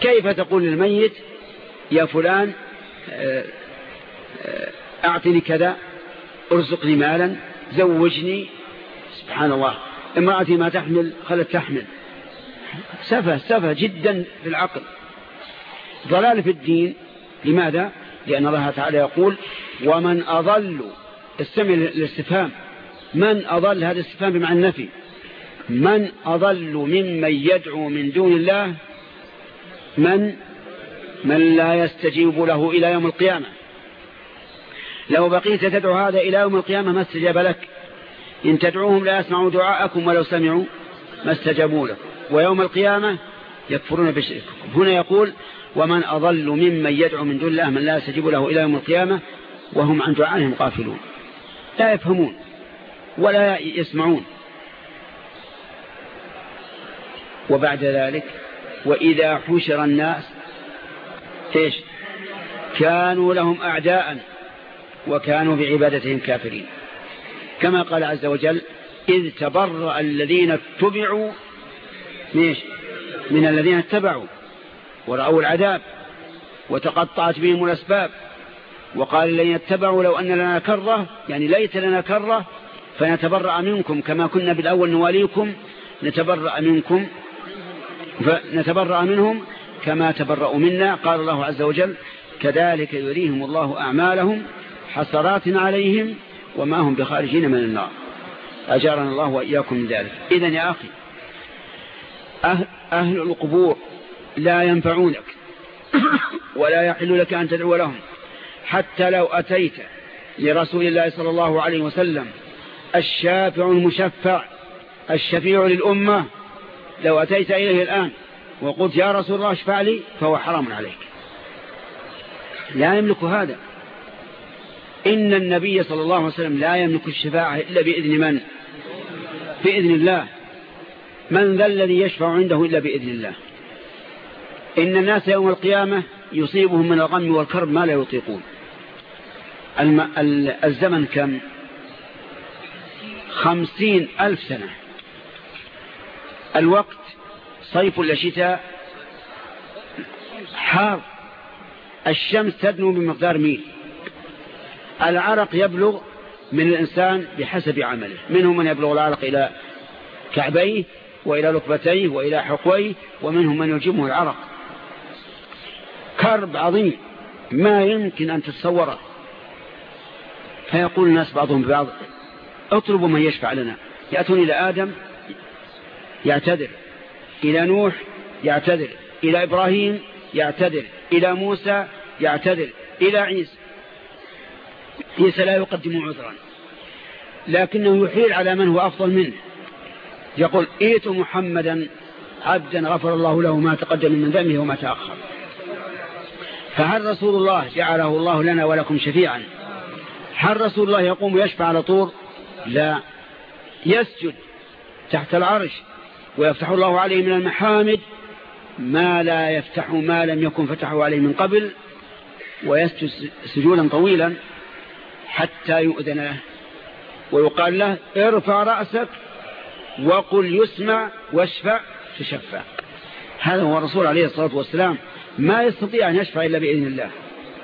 كيف تقول للميت يا فلان آه، آه، أعطني كذا أرزقني مالا زوجني. سبحان الله. امرأتي ما تحمل خلت تحمل. سفه سفه جدا في العقل. ضلال في الدين. لماذا؟ لأن الله تعالى يقول ومن أضل استمع للاستفهام. من أضل هذا الاستفهام بمعنى النفي؟ من أضل ممن يدعو من دون الله؟ من؟ من لا يستجيب له إلى يوم القيامة. لو بقيت تدعو هذا إلى يوم القيامة ما استجاب لك. إن تدعوهم لا يسمعوا دعاءكم ولو سمعوا ما استجابوا لكم ويوم القيامة يكفرون بشرككم. هنا يقول ومن أضل ممن يدعو من دون الله من لا يستجيب له إلى يوم القيامة وهم عن دعائهم غافلون. لا يفهمون ولا يسمعون. وبعد ذلك وإذا حشر الناس إيش؟ كانوا لهم أعداء وكانوا بعبادتهم كافرين. كما قال عز وجل إذ تبرأ الذين اتبعوا ليش من الذين اتبعوا ورأوا العذاب وتقطعت بهم الأسباب وقال الذين اتبعوا لو أن لنا كرة يعني ليت لنا كرة فنتبرأ منكم كما كنا بالأول نواليكم نتبرأ منكم فنتبرأ منهم كما تبرأوا منا. قال الله عز وجل كذلك يريهم الله أعمالهم حسرات عليهم وما هم بخارجين من النار. أجارنا الله وإياكم من ذلك. إذن يا أخي أهل, أهل القبور لا ينفعونك ولا يحل لك أن تدعو لهم. حتى لو أتيت لرسول الله صلى الله عليه وسلم الشافع المشفع الشفيع للأمة لو أتيت إليه الآن وقلت يا رسول الله اشفع لي فهو حرام عليك. لا يملك هذا. إن النبي صلى الله عليه وسلم لا يملك الشفاعة إلا بإذن من؟ بإذن الله. من ذا الذي يشفع عنده إلا بإذن الله. إن الناس يوم القيامة يصيبهم من الغم والكرب ما لا يطيقون. الم... الزمن كم؟ خمسين ألف سنة. الوقت صيف ولا شتاء؟ حار. الشمس تدنو بمقدار ميل. العرق يبلغ من الإنسان بحسب عمله. منهم من يبلغ العرق إلى كعبيه وإلى ركبتيه وإلى حقويه ومنهم من يجمه العرق. كرب عظيم ما يمكن أن تتصوره. فيقول الناس بعضهم ببعض اطلبوا من يشفع لنا. يأتون إلى آدم يعتذر. إلى نوح يعتذر. إلى إبراهيم يعتذر. إلى موسى يعتذر. إلى عيسى. عيسى لا يقدم عذرا. لكنه يحيل على من هو أفضل منه. يقول ائت محمدا عبدا غفر الله له ما تقدم من ذنبه وما تأخر. فهل رسول الله جعله الله لنا ولكم شفيعا؟ هل رسول الله يقوم يشفع على طول؟ لا. يسجد تحت العرش ويفتح الله عليه من المحامد ما لا يفتح ما لم يكن فتحه عليه من قبل ويسجد سجودا طويلا. حتى يؤذن له. ويقال له ارفع رأسك وقل يسمع واشفع تشفع. هذا هو الرسول عليه الصلاة والسلام ما يستطيع أن يشفع إلا بإذن الله.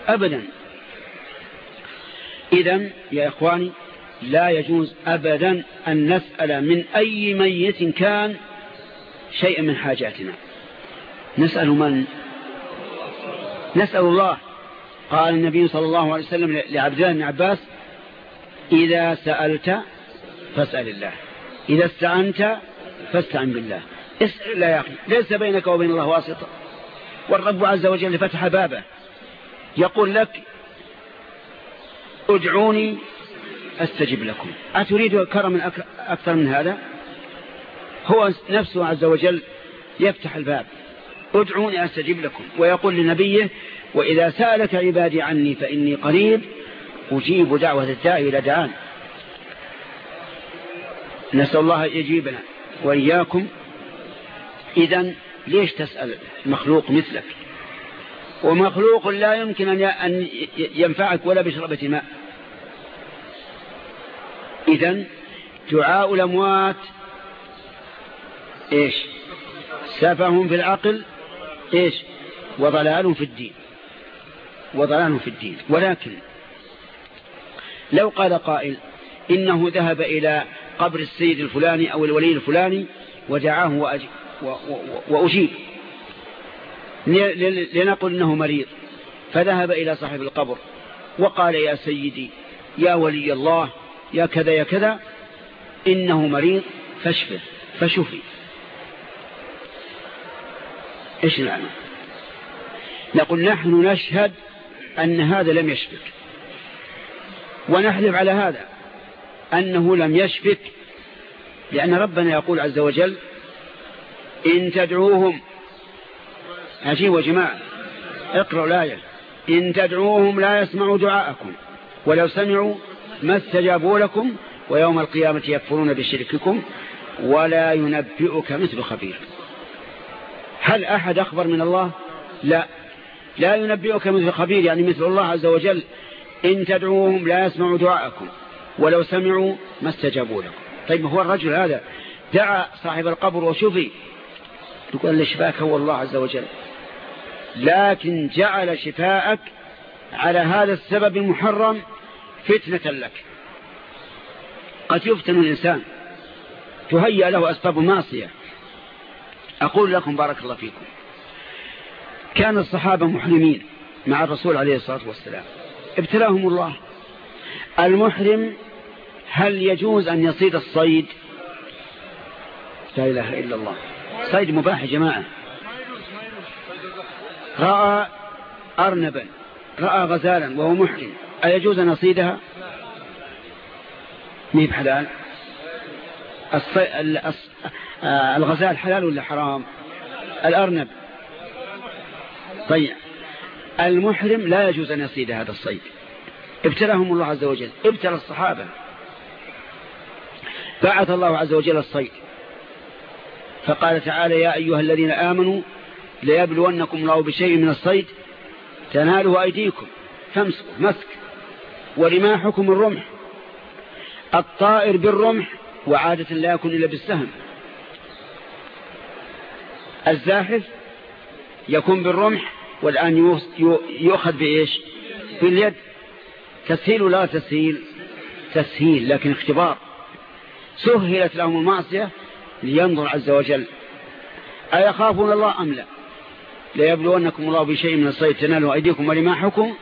أبدا. إذا يا إخواني لا يجوز أبدا أن نسأل من أي ميت كان شيئا من حاجاتنا. نسأل من؟ نسأل الله. قال النبي صلى الله عليه وسلم لعبد الله بن عباس إذا سألت فاسأل الله إذا استعنت فاستعن بالله. اسأل الله يا أخي ليس بينك وبين الله واسطة. والرب عز وجل فتح بابه يقول لك ادعوني أستجب لكم. أتريد كرما أكثر من هذا؟ هو نفسه عز وجل يفتح الباب. ادعوني أستجب لكم. ويقول لنبيه وإذا سألك عبادي عني فإني قريب أجيب دعوة الداعي إلى دعان. نسأل الله يجيبنا وإياكم. إذا ليش تسأل مخلوق مثلك؟ ومخلوق لا يمكن أن ينفعك ولا بشربة ماء. إذا دعاء الأموات إيش؟ سفهم في العقل إيش؟ وضلال في الدين. وضلال في الدين. ولكن لو قال قائل إنه ذهب إلى قبر السيد الفلاني أو الولي الفلاني ودعاه وأجيب. لنقل إنه مريض. فذهب إلى صاحب القبر وقال يا سيدي يا ولي الله يا كذا يا كذا إنه مريض فاشفه فشفي. إيش المعنى نقول نحن نشهد أن هذا لم يشفك. ونحلف على هذا أنه لم يشفك لأن ربنا يقول عز وجل إن تدعوهم عجيب وجماعة اقرأوا الآية. إن تدعوهم لا يسمعوا دعاءكم ولو سمعوا ما استجابوا لكم ويوم القيامة يكفرون بشرككم ولا ينبئك مثل خبير. هل أحد أخبر من الله؟ لا. لا ينبئك مثل خبير يعني مثل الله عز وجل. إن تدعوهم لا يسمعوا دعاءكم ولو سمعوا ما استجابوا لكم. طيب هو الرجل هذا دعا صاحب القبر وشفي. يقول الشفاك هو الله عز وجل. لكن جعل شفاءك على هذا السبب المحرم فتنة لك. قد يفتن الإنسان. تهيأ له أسباب معصية. أقول لكم بارك الله فيكم. كان الصحابة محرمين مع الرسول عليه الصلاة والسلام. ابتلاهم الله. المحرم هل يجوز أن يصيد الصيد؟ لا إله إلا الله. صيد مباح يا جماعة. رأى أرنبا رأى غزالا وهو محرم. أيجوز أن يصيدها ميب حلال. الغزال حلال ولا حرام؟ الأرنب. طيب. المحرم لا يجوز أن يصيد هذا الصيد. ابتلاهم الله عز وجل. ابتلى الصحابة. بعث الله عز وجل الصيد. فقال تعالى يا أيها الذين آمنوا ليبلونكم الله بشيء من الصيد. تناله أيديكم فامسكوا مسك ورماحكم الرمح. الطائر بالرمح وعادة لا يكون إلا بالسهم. الزاحف يكون بالرمح والآن يؤخذ بإيش؟ باليد. تسهيل ولا تسهيل؟ تسهيل لكن اختبار. سهلت لهم المعصية لينظر عز وجل. أيخافون الله أم لا؟ ليبلونكم الله بشيء من الصيد. تنالوا أيديكم ورماحكم.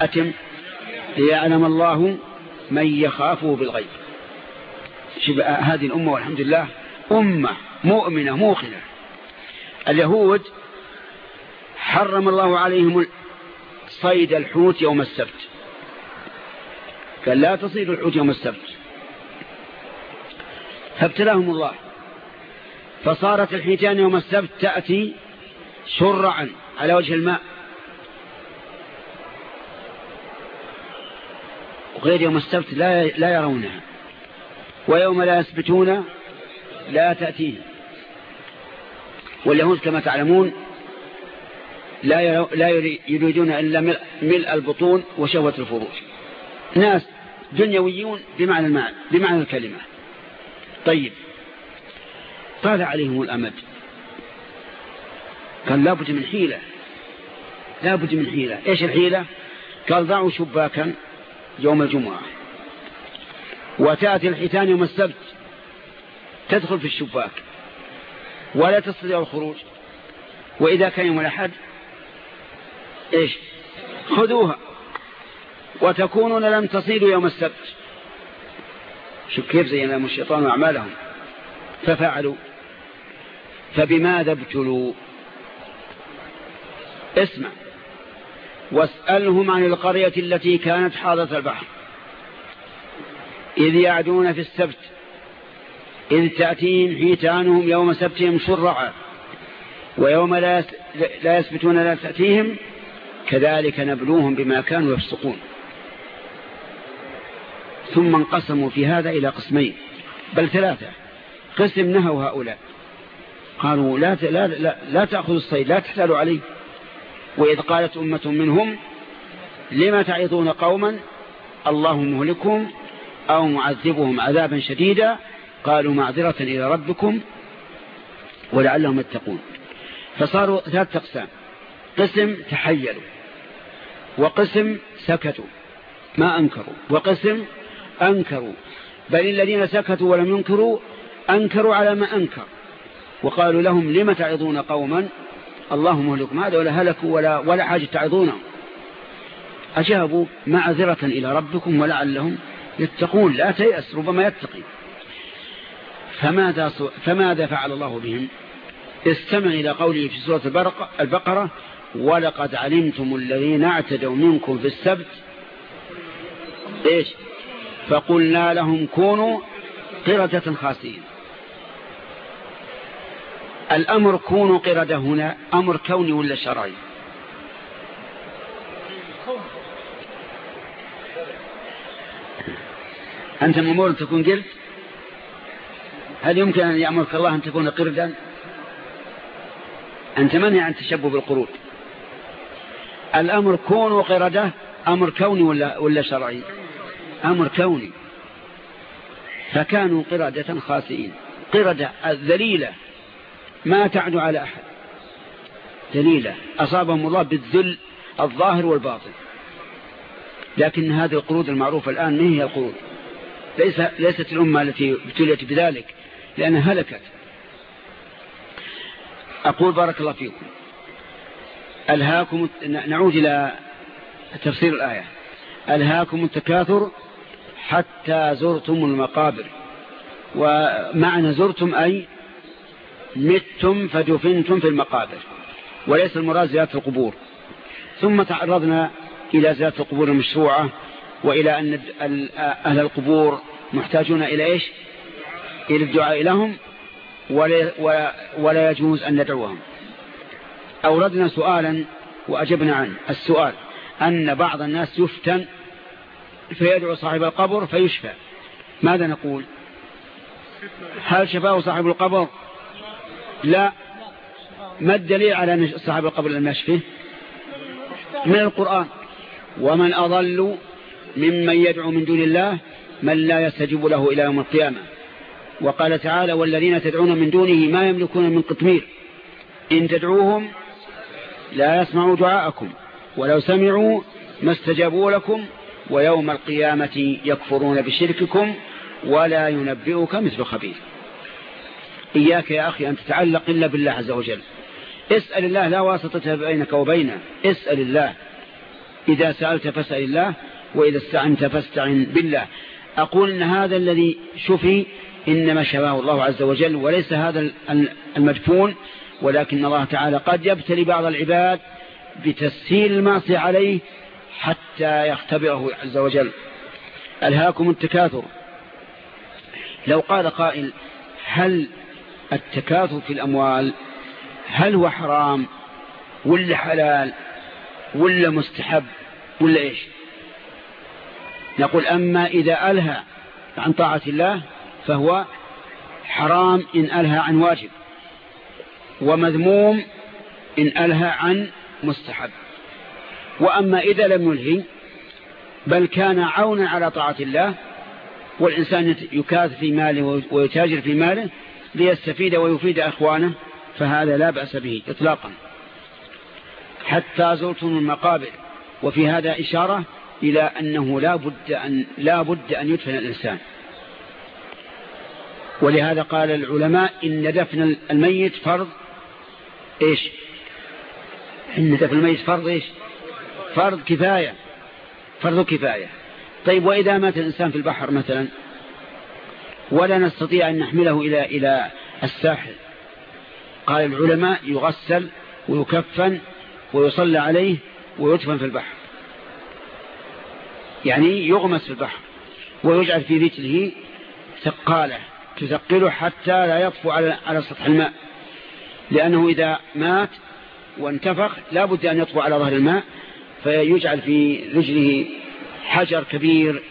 أتم. ليعلم الله من يخافه بالغيب. هذه الأمة والحمد لله أمة مؤمنة موقنة. اليهود حرم الله عليهم صيد الحوت يوم السبت. قال لا تصيد الحوت يوم السبت. فابتلاهم الله. فصارت الحيتان يوم السبت تأتي شرعا على وجه الماء. وغير يوم السبت لا لا يرونها. ويوم لا يثبتون لا تأتيه واليهود كما تعلمون لا لا يريدون إلا ملء البطون وشهوة الفروج. ناس دنيويون بمعنى المعنى بمعنى الكلمة. طيب طال عليهم الأمد. قال لابد من حيلة. لابد من حيلة. إيش الحيلة؟ قال ضعوا شباكا يوم الجمعة. وتأتي الحيتان يوم السبت تدخل في الشباك ولا تستطيع الخروج. وإذا كان يوم الأحد إيش؟ خذوها. وتكونون لم تصيدوا يوم السبت. شوف كيف زين لهم الشيطان أعمالهم. ففعلوا. فبماذا ابتلوا؟ اسمع. واسألهم عن القرية التي كانت حاضرة البحر. إذ يعدون في السبت إذ تأتيهم حيتانهم يوم سبتهم شرعا ويوم لا لا يثبتون لا تأتيهم كذلك نبلوهم بما كانوا يفسقون. ثم انقسموا في هذا إلى قسمين بل ثلاثة. قسم نهوا هؤلاء. قالوا لا, لا, لا, لا تأخذوا الصيد لا تحتالوا عليه. وإذ قالت أمة منهم لما تعظون قوما؟ الله مهلكهم. أو معذبهم عذابا شديدا قالوا معذرة إلى ربكم ولعلهم يتقون. فصاروا ثلاث أقسام. قسم تحيلوا وقسم سكتوا ما أنكروا. وقسم أنكروا. بل الذين سكتوا ولم ينكروا أنكروا على ما أنكر. وقالوا لهم لم تعظون قوما؟ الله مهلكم هذا ولا هلكوا ولا, ولا حاجة تعظونهم. أجابوا معذرة إلى ربكم ولعلهم يتقون لا تيأس ربما يتقي. فماذا, فماذا فعل الله بهم؟ استمع إلى قوله في سورة البقرة ولقد علمتم الذين اعتدوا منكم في السبت. إيش؟ فقلنا لهم كونوا قردة خاسئين الأمر كونوا قردة هنا أمر كوني ولا شرعي؟ أنت مأمور تكون قرد؟ هل يمكن أن يأمرك الله أن تكون قردا؟ أنت منهي عن التشبه بالقرود الأمر كون قردة أمر كوني ولا, ولا شرعي؟ أمر كوني. فكانوا قردة خاسئين. قردة الذليلة ما تعد على أحد. ذليلة. أصابهم الله بالذل الظاهر والباطن. لكن هذه القرود المعروفة الآن ما هي القرود؟ ليس ليست الأمة التي ابتليت بذلك لأنها هلكت. أقول بارك الله فيكم. ألهاكم نعود إلى تفسير الآية. ألهاكم التكاثر حتى زرتم المقابر. ومعنى زرتم أي متم فدفنتم في المقابر وليس المراد زيارة القبور. ثم تعرضنا إلى زيارة القبور المشروعة وإلى أن أهل القبور محتاجون إلى إيش؟ إلى الدعاء لهم ولا, ولا يجوز أن ندعوهم. أوردنا سؤالا وأجبنا عنه. السؤال أن بعض الناس يفتن فيدعو صاحب القبر فيشفى. ماذا نقول؟ هل شفاه صاحب القبر؟ لا. ما الدليل على أن صاحب القبر لم يشفه؟ من القرآن. ومن أضل ممن يدعو من دون الله من لا يستجيب له إلى يوم القيامة. وقال تعالى والذين تدعون من دونه ما يملكون من قطمير. إن تدعوهم لا يسمعوا دعاءكم ولو سمعوا ما استجابوا لكم ويوم القيامة يكفرون بشرككم ولا ينبئك مثل خبير. إياك يا أخي أن تتعلق إلا بالله عز وجل. اسأل الله لا واسطة بينك وبينه. اسأل الله. إذا سألت فاسأل الله. وإذا استعنت فاستعن بالله. أقول إن هذا الذي شفي إنما شفاه الله عز وجل وليس هذا المدفون ولكن الله تعالى قد يبتلي بعض العباد بتسهيل المعصية عليه حتى يختبره عز وجل. ألهاكم التكاثر. لو قال قائل هل التكاثر في الأموال هل هو حرام ولا حلال ولا مستحب ولا إيش؟ نقول أما إذا ألهى عن طاعة الله فهو حرام إن ألهى عن واجب ومذموم إن ألهى عن مستحب. وأما إذا لم يلهي بل كان عونا على طاعة الله والإنسان يكاث في ماله ويتاجر في ماله ليستفيد ويفيد أخوانه فهذا لا بأس به إطلاقا. حتى زرتم المقابر وفي هذا إشارة إلى أنه لا بد أن, لا بد أن يدفن الإنسان. ولهذا قال العلماء إن دفن الميت فرض إيش؟ إن دفن الميت فرض إيش؟ فرض كفاية. فرض كفاية. طيب وإذا مات الإنسان في البحر مثلا؟ ولا نستطيع أن نحمله إلى إلى الساحل. قال العلماء يغسل ويكفن ويصلى عليه ويدفن في البحر. يعني يغمس في البحر ويجعل في رجله ثقالة تثقله حتى لا يطفو على على سطح الماء. لأنه إذا مات وانتفخ لا بد أن يطفو على ظهر الماء فيجعل في رجله حجر كبير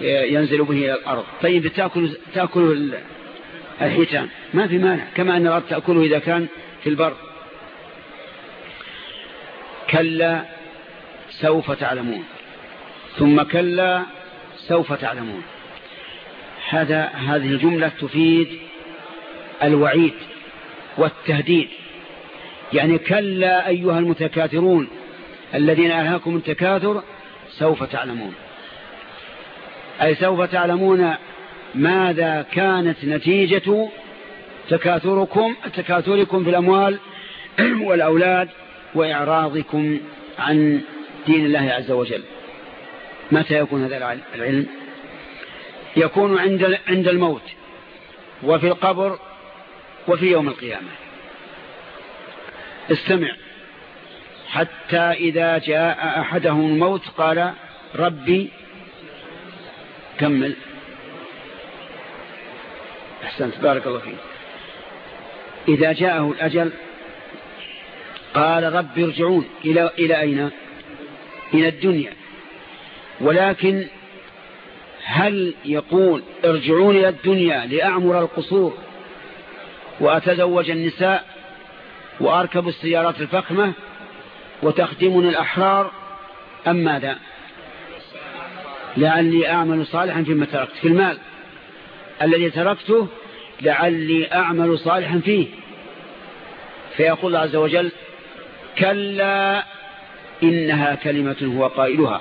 ينزل به إلى الأرض. طيب تأكل, تأكل الحيتان. ما في مانع كما أن الأرض تأكله إذا كان في البر. كلا سوف تعلمون. ثم كلا سوف تعلمون. هذا هذه الجملة تفيد الوعيد والتهديد. يعني كلا أيها المتكاثرون الذين ألهاكم التكاثر سوف تعلمون. أي سوف تعلمون ماذا كانت نتيجة تكاثركم تكاثركم في الأموال والأولاد وإعراضكم عن دين الله عز وجل. متى يكون هذا العلم؟ يكون عند عند الموت وفي القبر وفي يوم القيامة. استمع. حتى إذا جاء أحدهم الموت قال ربي كمل. أحسنت بارك الله فيك. إذا جاءه الأجل قال رب ارجعون. إلى, إلى أين؟ إلى الدنيا. ولكن هل يقول ارجعون إلى الدنيا لأعمر القصور وأتزوج النساء وأركب السيارات الفخمة وتخدمني الأحرار أم ماذا؟ لعلي أعمل صالحا فيما تركت. في المال الذي تركته لعلي أعمل صالحا فيه. فيقول الله عز وجل كلا إنها كلمة هو قائلها.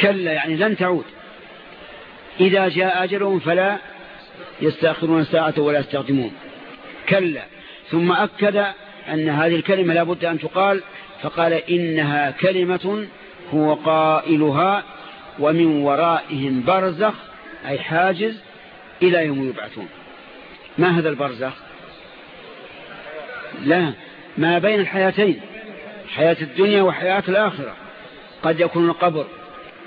كلا يعني لن تعود. إذا جاء أجلهم فلا يستأخرون ساعة ولا يستخدمون كلا. ثم أكد أن هذه الكلمة لابد أن تقال فقال إنها كلمة هو قائلها ومن ورائهم برزخ أي حاجز إلى يوم يبعثون. ما هذا البرزخ؟ لا. ما بين الحياتين حياة الدنيا وحياة الآخرة. قد يكون القبر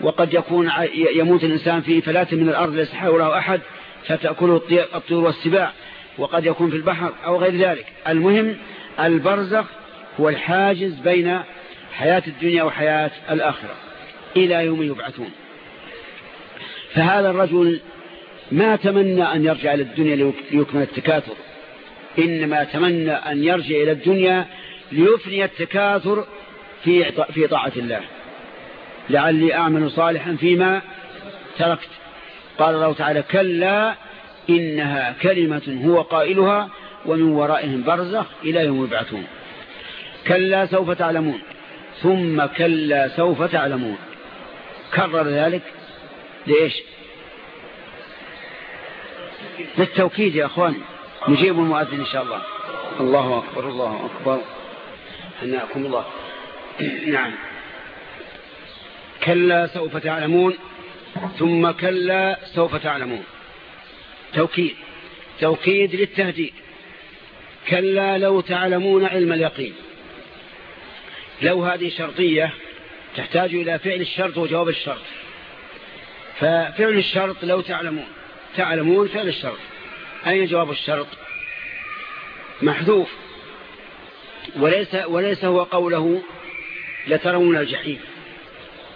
وقد يكون يموت الإنسان في فلاة من الأرض ليس حوله أحد فتأكله الطيور والسباع وقد يكون في البحر أو غير ذلك. المهم البرزخ هو الحاجز بين حياة الدنيا وحياة الآخرة. إلى يوم يبعثون. فهذا الرجل ما تمنى أن يرجع إلى الدنيا ليكمل التكاثر. إنما تمنى أن يرجع إلى الدنيا ليفني التكاثر في طاعة الله. لعلي أعمل صالحا فيما تركت. قال الله تعالى كلا إنها كلمة هو قائلها ومن ورائهم برزخ إلى يوم يبعثون. كلا سوف تعلمون. ثم كلا سوف تعلمون. كرر ذلك ليش للتوكيد يا أخوان. نجيب المؤذن إن شاء الله. الله أكبر الله أكبر. حناكم الله. نعم. كلا سوف تعلمون ثم كلا سوف تعلمون. توكيد توكيد للتهديد. كلا لو تعلمون علم اليقين. لو هذه شرطية تحتاج إلى فعل الشرط وجواب الشرط. ففعل الشرط لو تعلمون تعلمون فعل الشرط. أين جواب الشرط؟ محذوف. وليس, وليس هو قوله لترون الجحيم.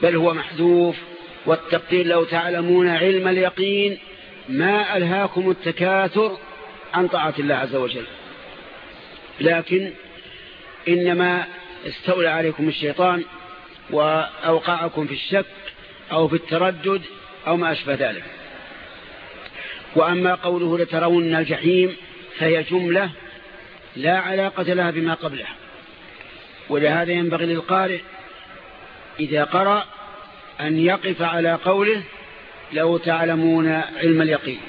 بل هو محذوف والتقدير لو تعلمون علم اليقين ما ألهاكم التكاثر عن طاعة الله عز وجل. لكن إنما استولى عليكم الشيطان وأوقعكم في الشك أو في التردد أو ما أشبه ذلك. وأما قوله لترون الجحيم فهي جملة لا علاقة لها بما قبلها ولهذا ينبغي للقارئ إذا قرأ أن يقف على قوله لو تعلمون علم اليقين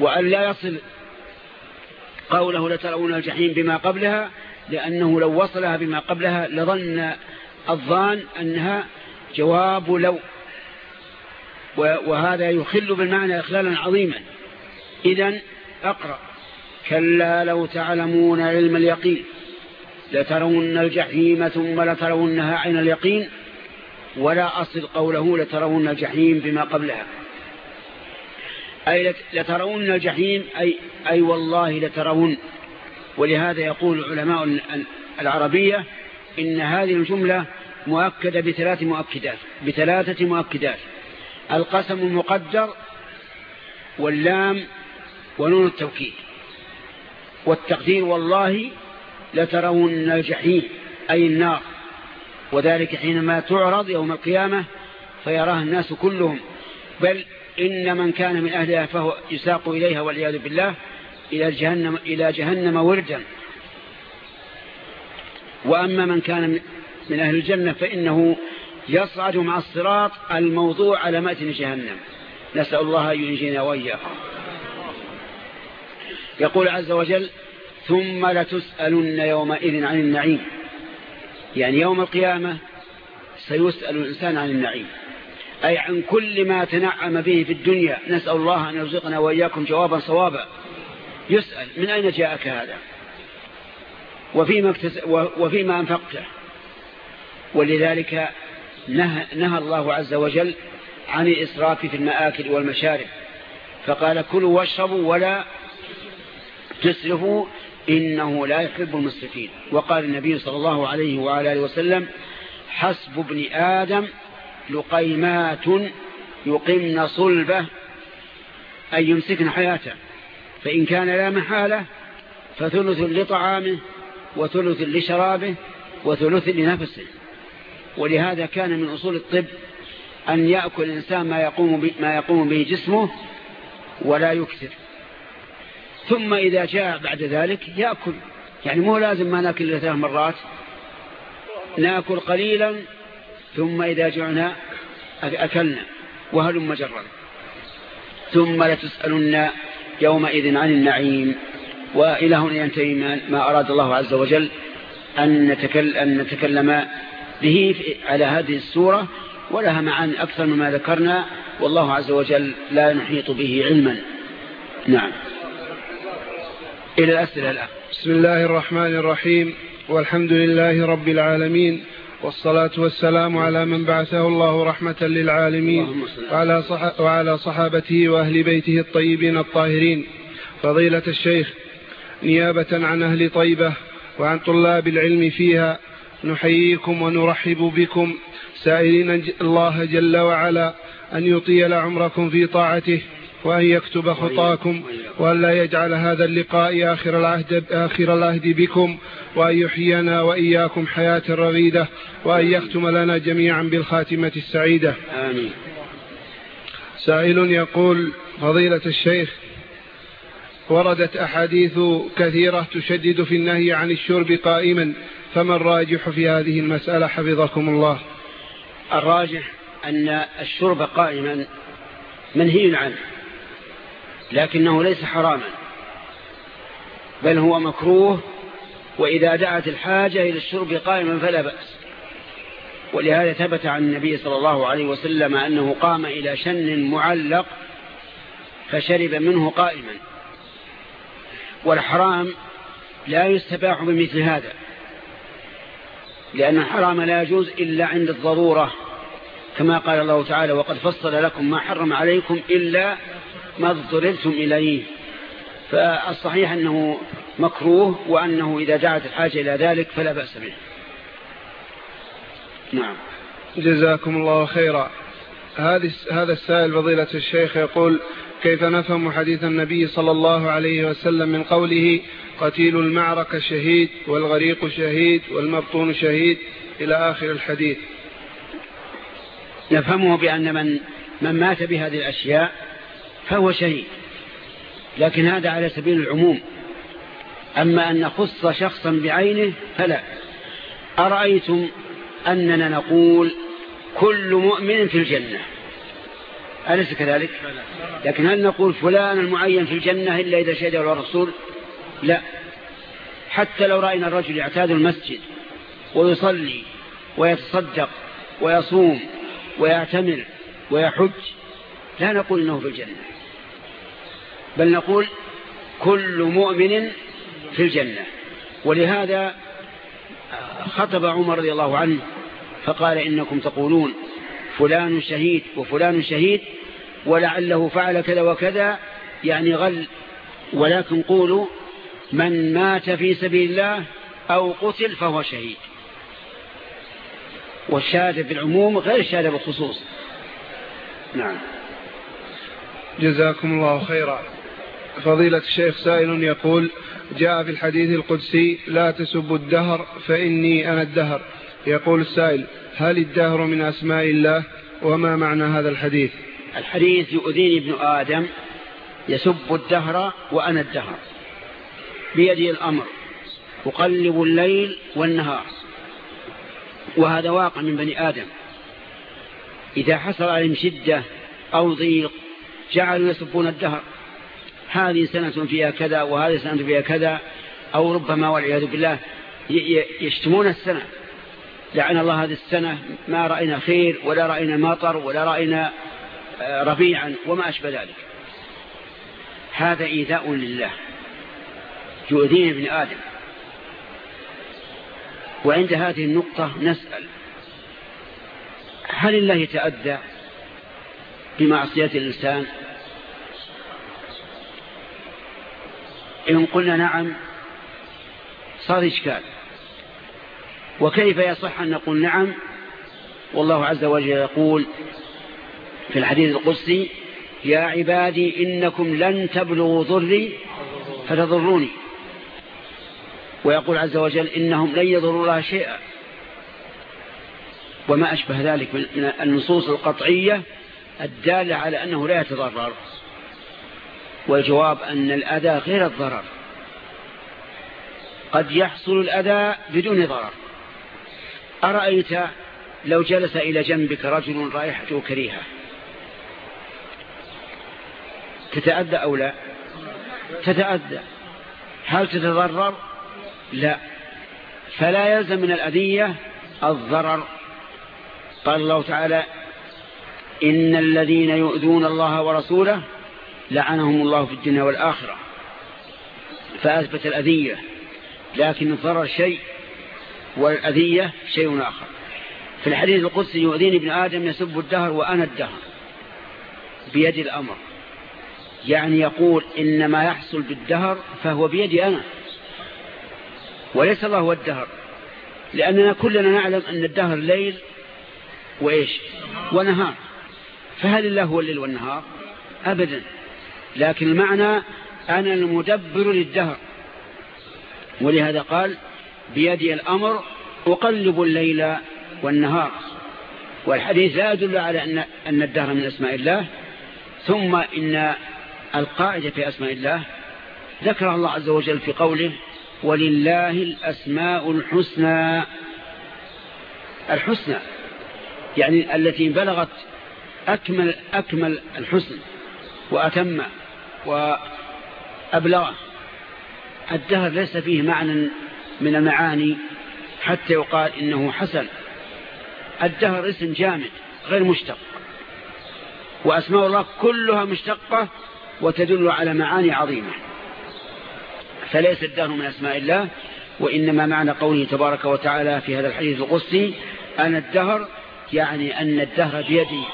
وأن لا يصل قوله لترون الجحيم بما قبلها لأنه لو وصلها بما قبلها لظن الظان أنها جواب لو. وهذا يخل بالمعنى إخلالا عظيما. إذا أقرأ كلا لو تعلمون علم اليقين لترون الجحيم ثم لترونها عين اليقين. ولا أصل قوله لترون الجحيم بما قبلها. أي لترون الجحيم أي, أي والله لترون. ولهذا يقول علماء العربية إن هذه الجملة مؤكدة بثلاث مؤكدات بثلاثة مؤكدات. القسم المقدر واللام ونون التوكيد. والتقدير والله لترون الجحيم أي النار. وذلك حينما تعرض يوم القيامة فيراها الناس كلهم. بل إن من كان من أهلها فهو يساق إليها والعياذ بالله إلى جهنم, إلى جهنم وردا. وأما من كان من أهل الجنة فإنه يصعد مع الصراط الموضوع على متن جهنم. نسأل الله أن ينجينا وإياكم. يقول عز وجل ثم لتسألن يومئذ عن النعيم يعني يوم القيامة سيسأل الإنسان عن النعيم. أي عن كل ما تنعم به في الدنيا نسأل الله أن يرزقنا وإياكم جوابا صوابا. يسأل من أين جاءك هذا؟ وفيما, وفيما أنفقته. ولذلك نهى, نهى الله عز وجل عن الإسراف في المآكل والمشارب. فقال كلوا واشربوا ولا تسرفوا إنه لا يحب المسرفين. وقال النبي صلى الله عليه وعلى آله وسلم حسب ابن آدم لقيمات يقمن صلبه أي يمسكن حياته فإن كان لا محالة فثلث لطعامه وثلث لشرابه وثلث لنفسه. ولهذا كان من أصول الطب أن يأكل الإنسان ما يقوم, ما يقوم به جسمه ولا يكثر. ثم إذا جاء بعد ذلك يأكل. يعني مو لازم ما نأكل إلا ثلاث مرات. نأكل قليلا ثم إذا جعنا أكلنا وهل مجرا ثم لتسألن يومئذ عن النعيم. وإلى هنا ينتهي ما أراد الله عز وجل أن نتكلم, أن نتكلم به على هذه السورة. ولها معاني أكثر مما ذكرنا. والله عز وجل لا نحيط به علما. نعم. إلى الأسئلة الآن. بسم الله الرحمن الرحيم. والحمد لله رب العالمين. والصلاة والسلام على من بعثه الله رحمة للعالمين. وعلى, صح وعلى صحابته وأهل بيته الطيبين الطاهرين. فضيلة الشيخ نيابة عن أهل طيبة وعن طلاب العلم فيها نحييكم ونرحب بكم. سائلين الله جل وعلا أن يطيل عمركم في طاعته. وأن يكتب خطاكم وأن لا يجعل هذا اللقاء آخر العهد, آخر العهد بكم وأن يحيينا وإياكم حياة رغيدة وأن يختم لنا جميعا بالخاتمة السعيدة. آمين. سائل يقول فضيلة الشيخ وردت أحاديث كثيرة تشدد في النهي عن الشرب قائما فما الراجح في هذه المسألة؟ حفظكم الله. الراجح أن الشرب قائما منهي عنه. لكنه ليس حراما بل هو مكروه وإذا دعت الحاجة إلى الشرب قائما فلا بأس. ولهذا ثبت عن النبي صلى الله عليه وسلم أنه قام إلى شن معلق فشرب منه قائما. والحرام لا يستباح بمثل هذا لأن الحرام لا يجوز إلا عند الضرورة كما قال الله تعالى وقد فصل لكم ما حرم عليكم إلا ما اضطررتم إليه. فالصحيح أنه مكروه وأنه إذا دعت الحاجة إلى ذلك فلا بأس به. نعم. جزاكم الله خيرا. هذا السائل فضيلة الشيخ يقول كيف نفهم حديث النبي صلى الله عليه وسلم من قوله قتيل المعركة شهيد والغريق شهيد والمبطون شهيد إلى آخر الحديث؟ نفهمه بأن من, من مات بهذه الأشياء فهو شهيد. لكن هذا على سبيل العموم. أما أن نخص شخصا بعينه فلا. أرأيتم أننا نقول كل مؤمن في الجنة؟ أليس كذلك؟ لكن هل نقول فلان المعين في الجنة إلا إذا شهد الرسول؟ لا. حتى لو رأينا الرجل يعتاد المسجد ويصلي ويتصدق ويصوم ويعتمر ويحج لا نقول إنه في الجنة. بل نقول كل مؤمن في الجنة. ولهذا خطب عمر رضي الله عنه فقال إنكم تقولون فلان شهيد وفلان شهيد ولعله فعل كذا وكذا يعني غل. ولكن قولوا من مات في سبيل الله أو قتل فهو شهيد. والشهادة بالعموم غير الشهادة بالخصوص. نعم. جزاكم الله خيرا. فضيلة الشيخ سائل يقول جاء في الحديث القدسي لا تسبوا الدهر فإني أنا الدهر. يقول السائل هل الدهر من أسماء الله؟ وما معنى هذا الحديث؟ الحديث يؤذيني ابن آدم يسب الدهر وأنا الدهر بيدي الأمر أقلب الليل والنهار. وهذا واقع من بني آدم. إذا حصل عليهم شدة أو ضيق جعلوا يسبون الدهر. هذه سنة فيها كذا وهذه سنة فيها كذا أو ربما والعياذ بالله يشتمون السنة. لعن الله هذه السنة ما رأينا خير ولا رأينا مطر ولا رأينا آه، ربيعا وما أشبه ذلك. هذا إيذاء لله. يؤذين ابن آدم. وعند هذه النقطة نسأل هل الله يتأذى بمعصية الإنسان؟ إن قلنا نعم صار إشكال. وكيف يصح أن نقول نعم؟ والله عز وجل يقول في الحديث القدسي يا عبادي إنكم لن تبلغوا ضري فتضروني. ويقول عز وجل إنهم لن يضروا الله شيئا. وما أشبه ذلك من النصوص القطعية الدالة على أنه لا يتضرر. والجواب أن الأذى غير الضرر. قد يحصل الأذى بدون ضرر. أرأيت لو جلس إلى جنبك رجل رائحته كريهة. تتأذى أو لا؟ تتأذى. هل تتضرر؟ لا. فلا يلزم من الأذية الضرر. قال الله تعالى إن الذين يؤذون الله ورسوله لعنهم الله في الدنيا والآخرة فأثبت الأذية لكن الضرر شيء والأذية شيء آخر. في الحديث القدسي يؤذيني ابن آدم يسب الدهر وأنا الدهر بيد الأمر. يعني يقول إن ما يحصل بالدهر فهو بيدي أنا وليس الله هو الدهر. لأننا كلنا نعلم أن الدهر ليل وإيش؟ ونهار. فهل الله هو الليل والنهار؟ أبدا. لكن المعنى أنا المدبر للدهر. ولهذا قال بيدي الأمر أقلب الليل والنهار. والحديث لا يدل على أن, أن الدهر من أسماء الله. ثم إن القاعدة في أسماء الله. ذكر الله عز وجل في قوله ولله الأسماء الحسنى. الحسنى. يعني التي بلغت أكمل, أكمل الحسن وأتم وأبلغ. الدهر ليس فيه معنى من المعاني حتى يقال إنه حسن. الدهر اسم جامد غير مشتق. وأسماء الله كلها مشتقة وتدل على معاني عظيمة. فليس الدهر من أسماء الله وإنما معنى قوله تبارك وتعالى في هذا الحديث القصي أنا الدهر يعني أن الدهر بيدي.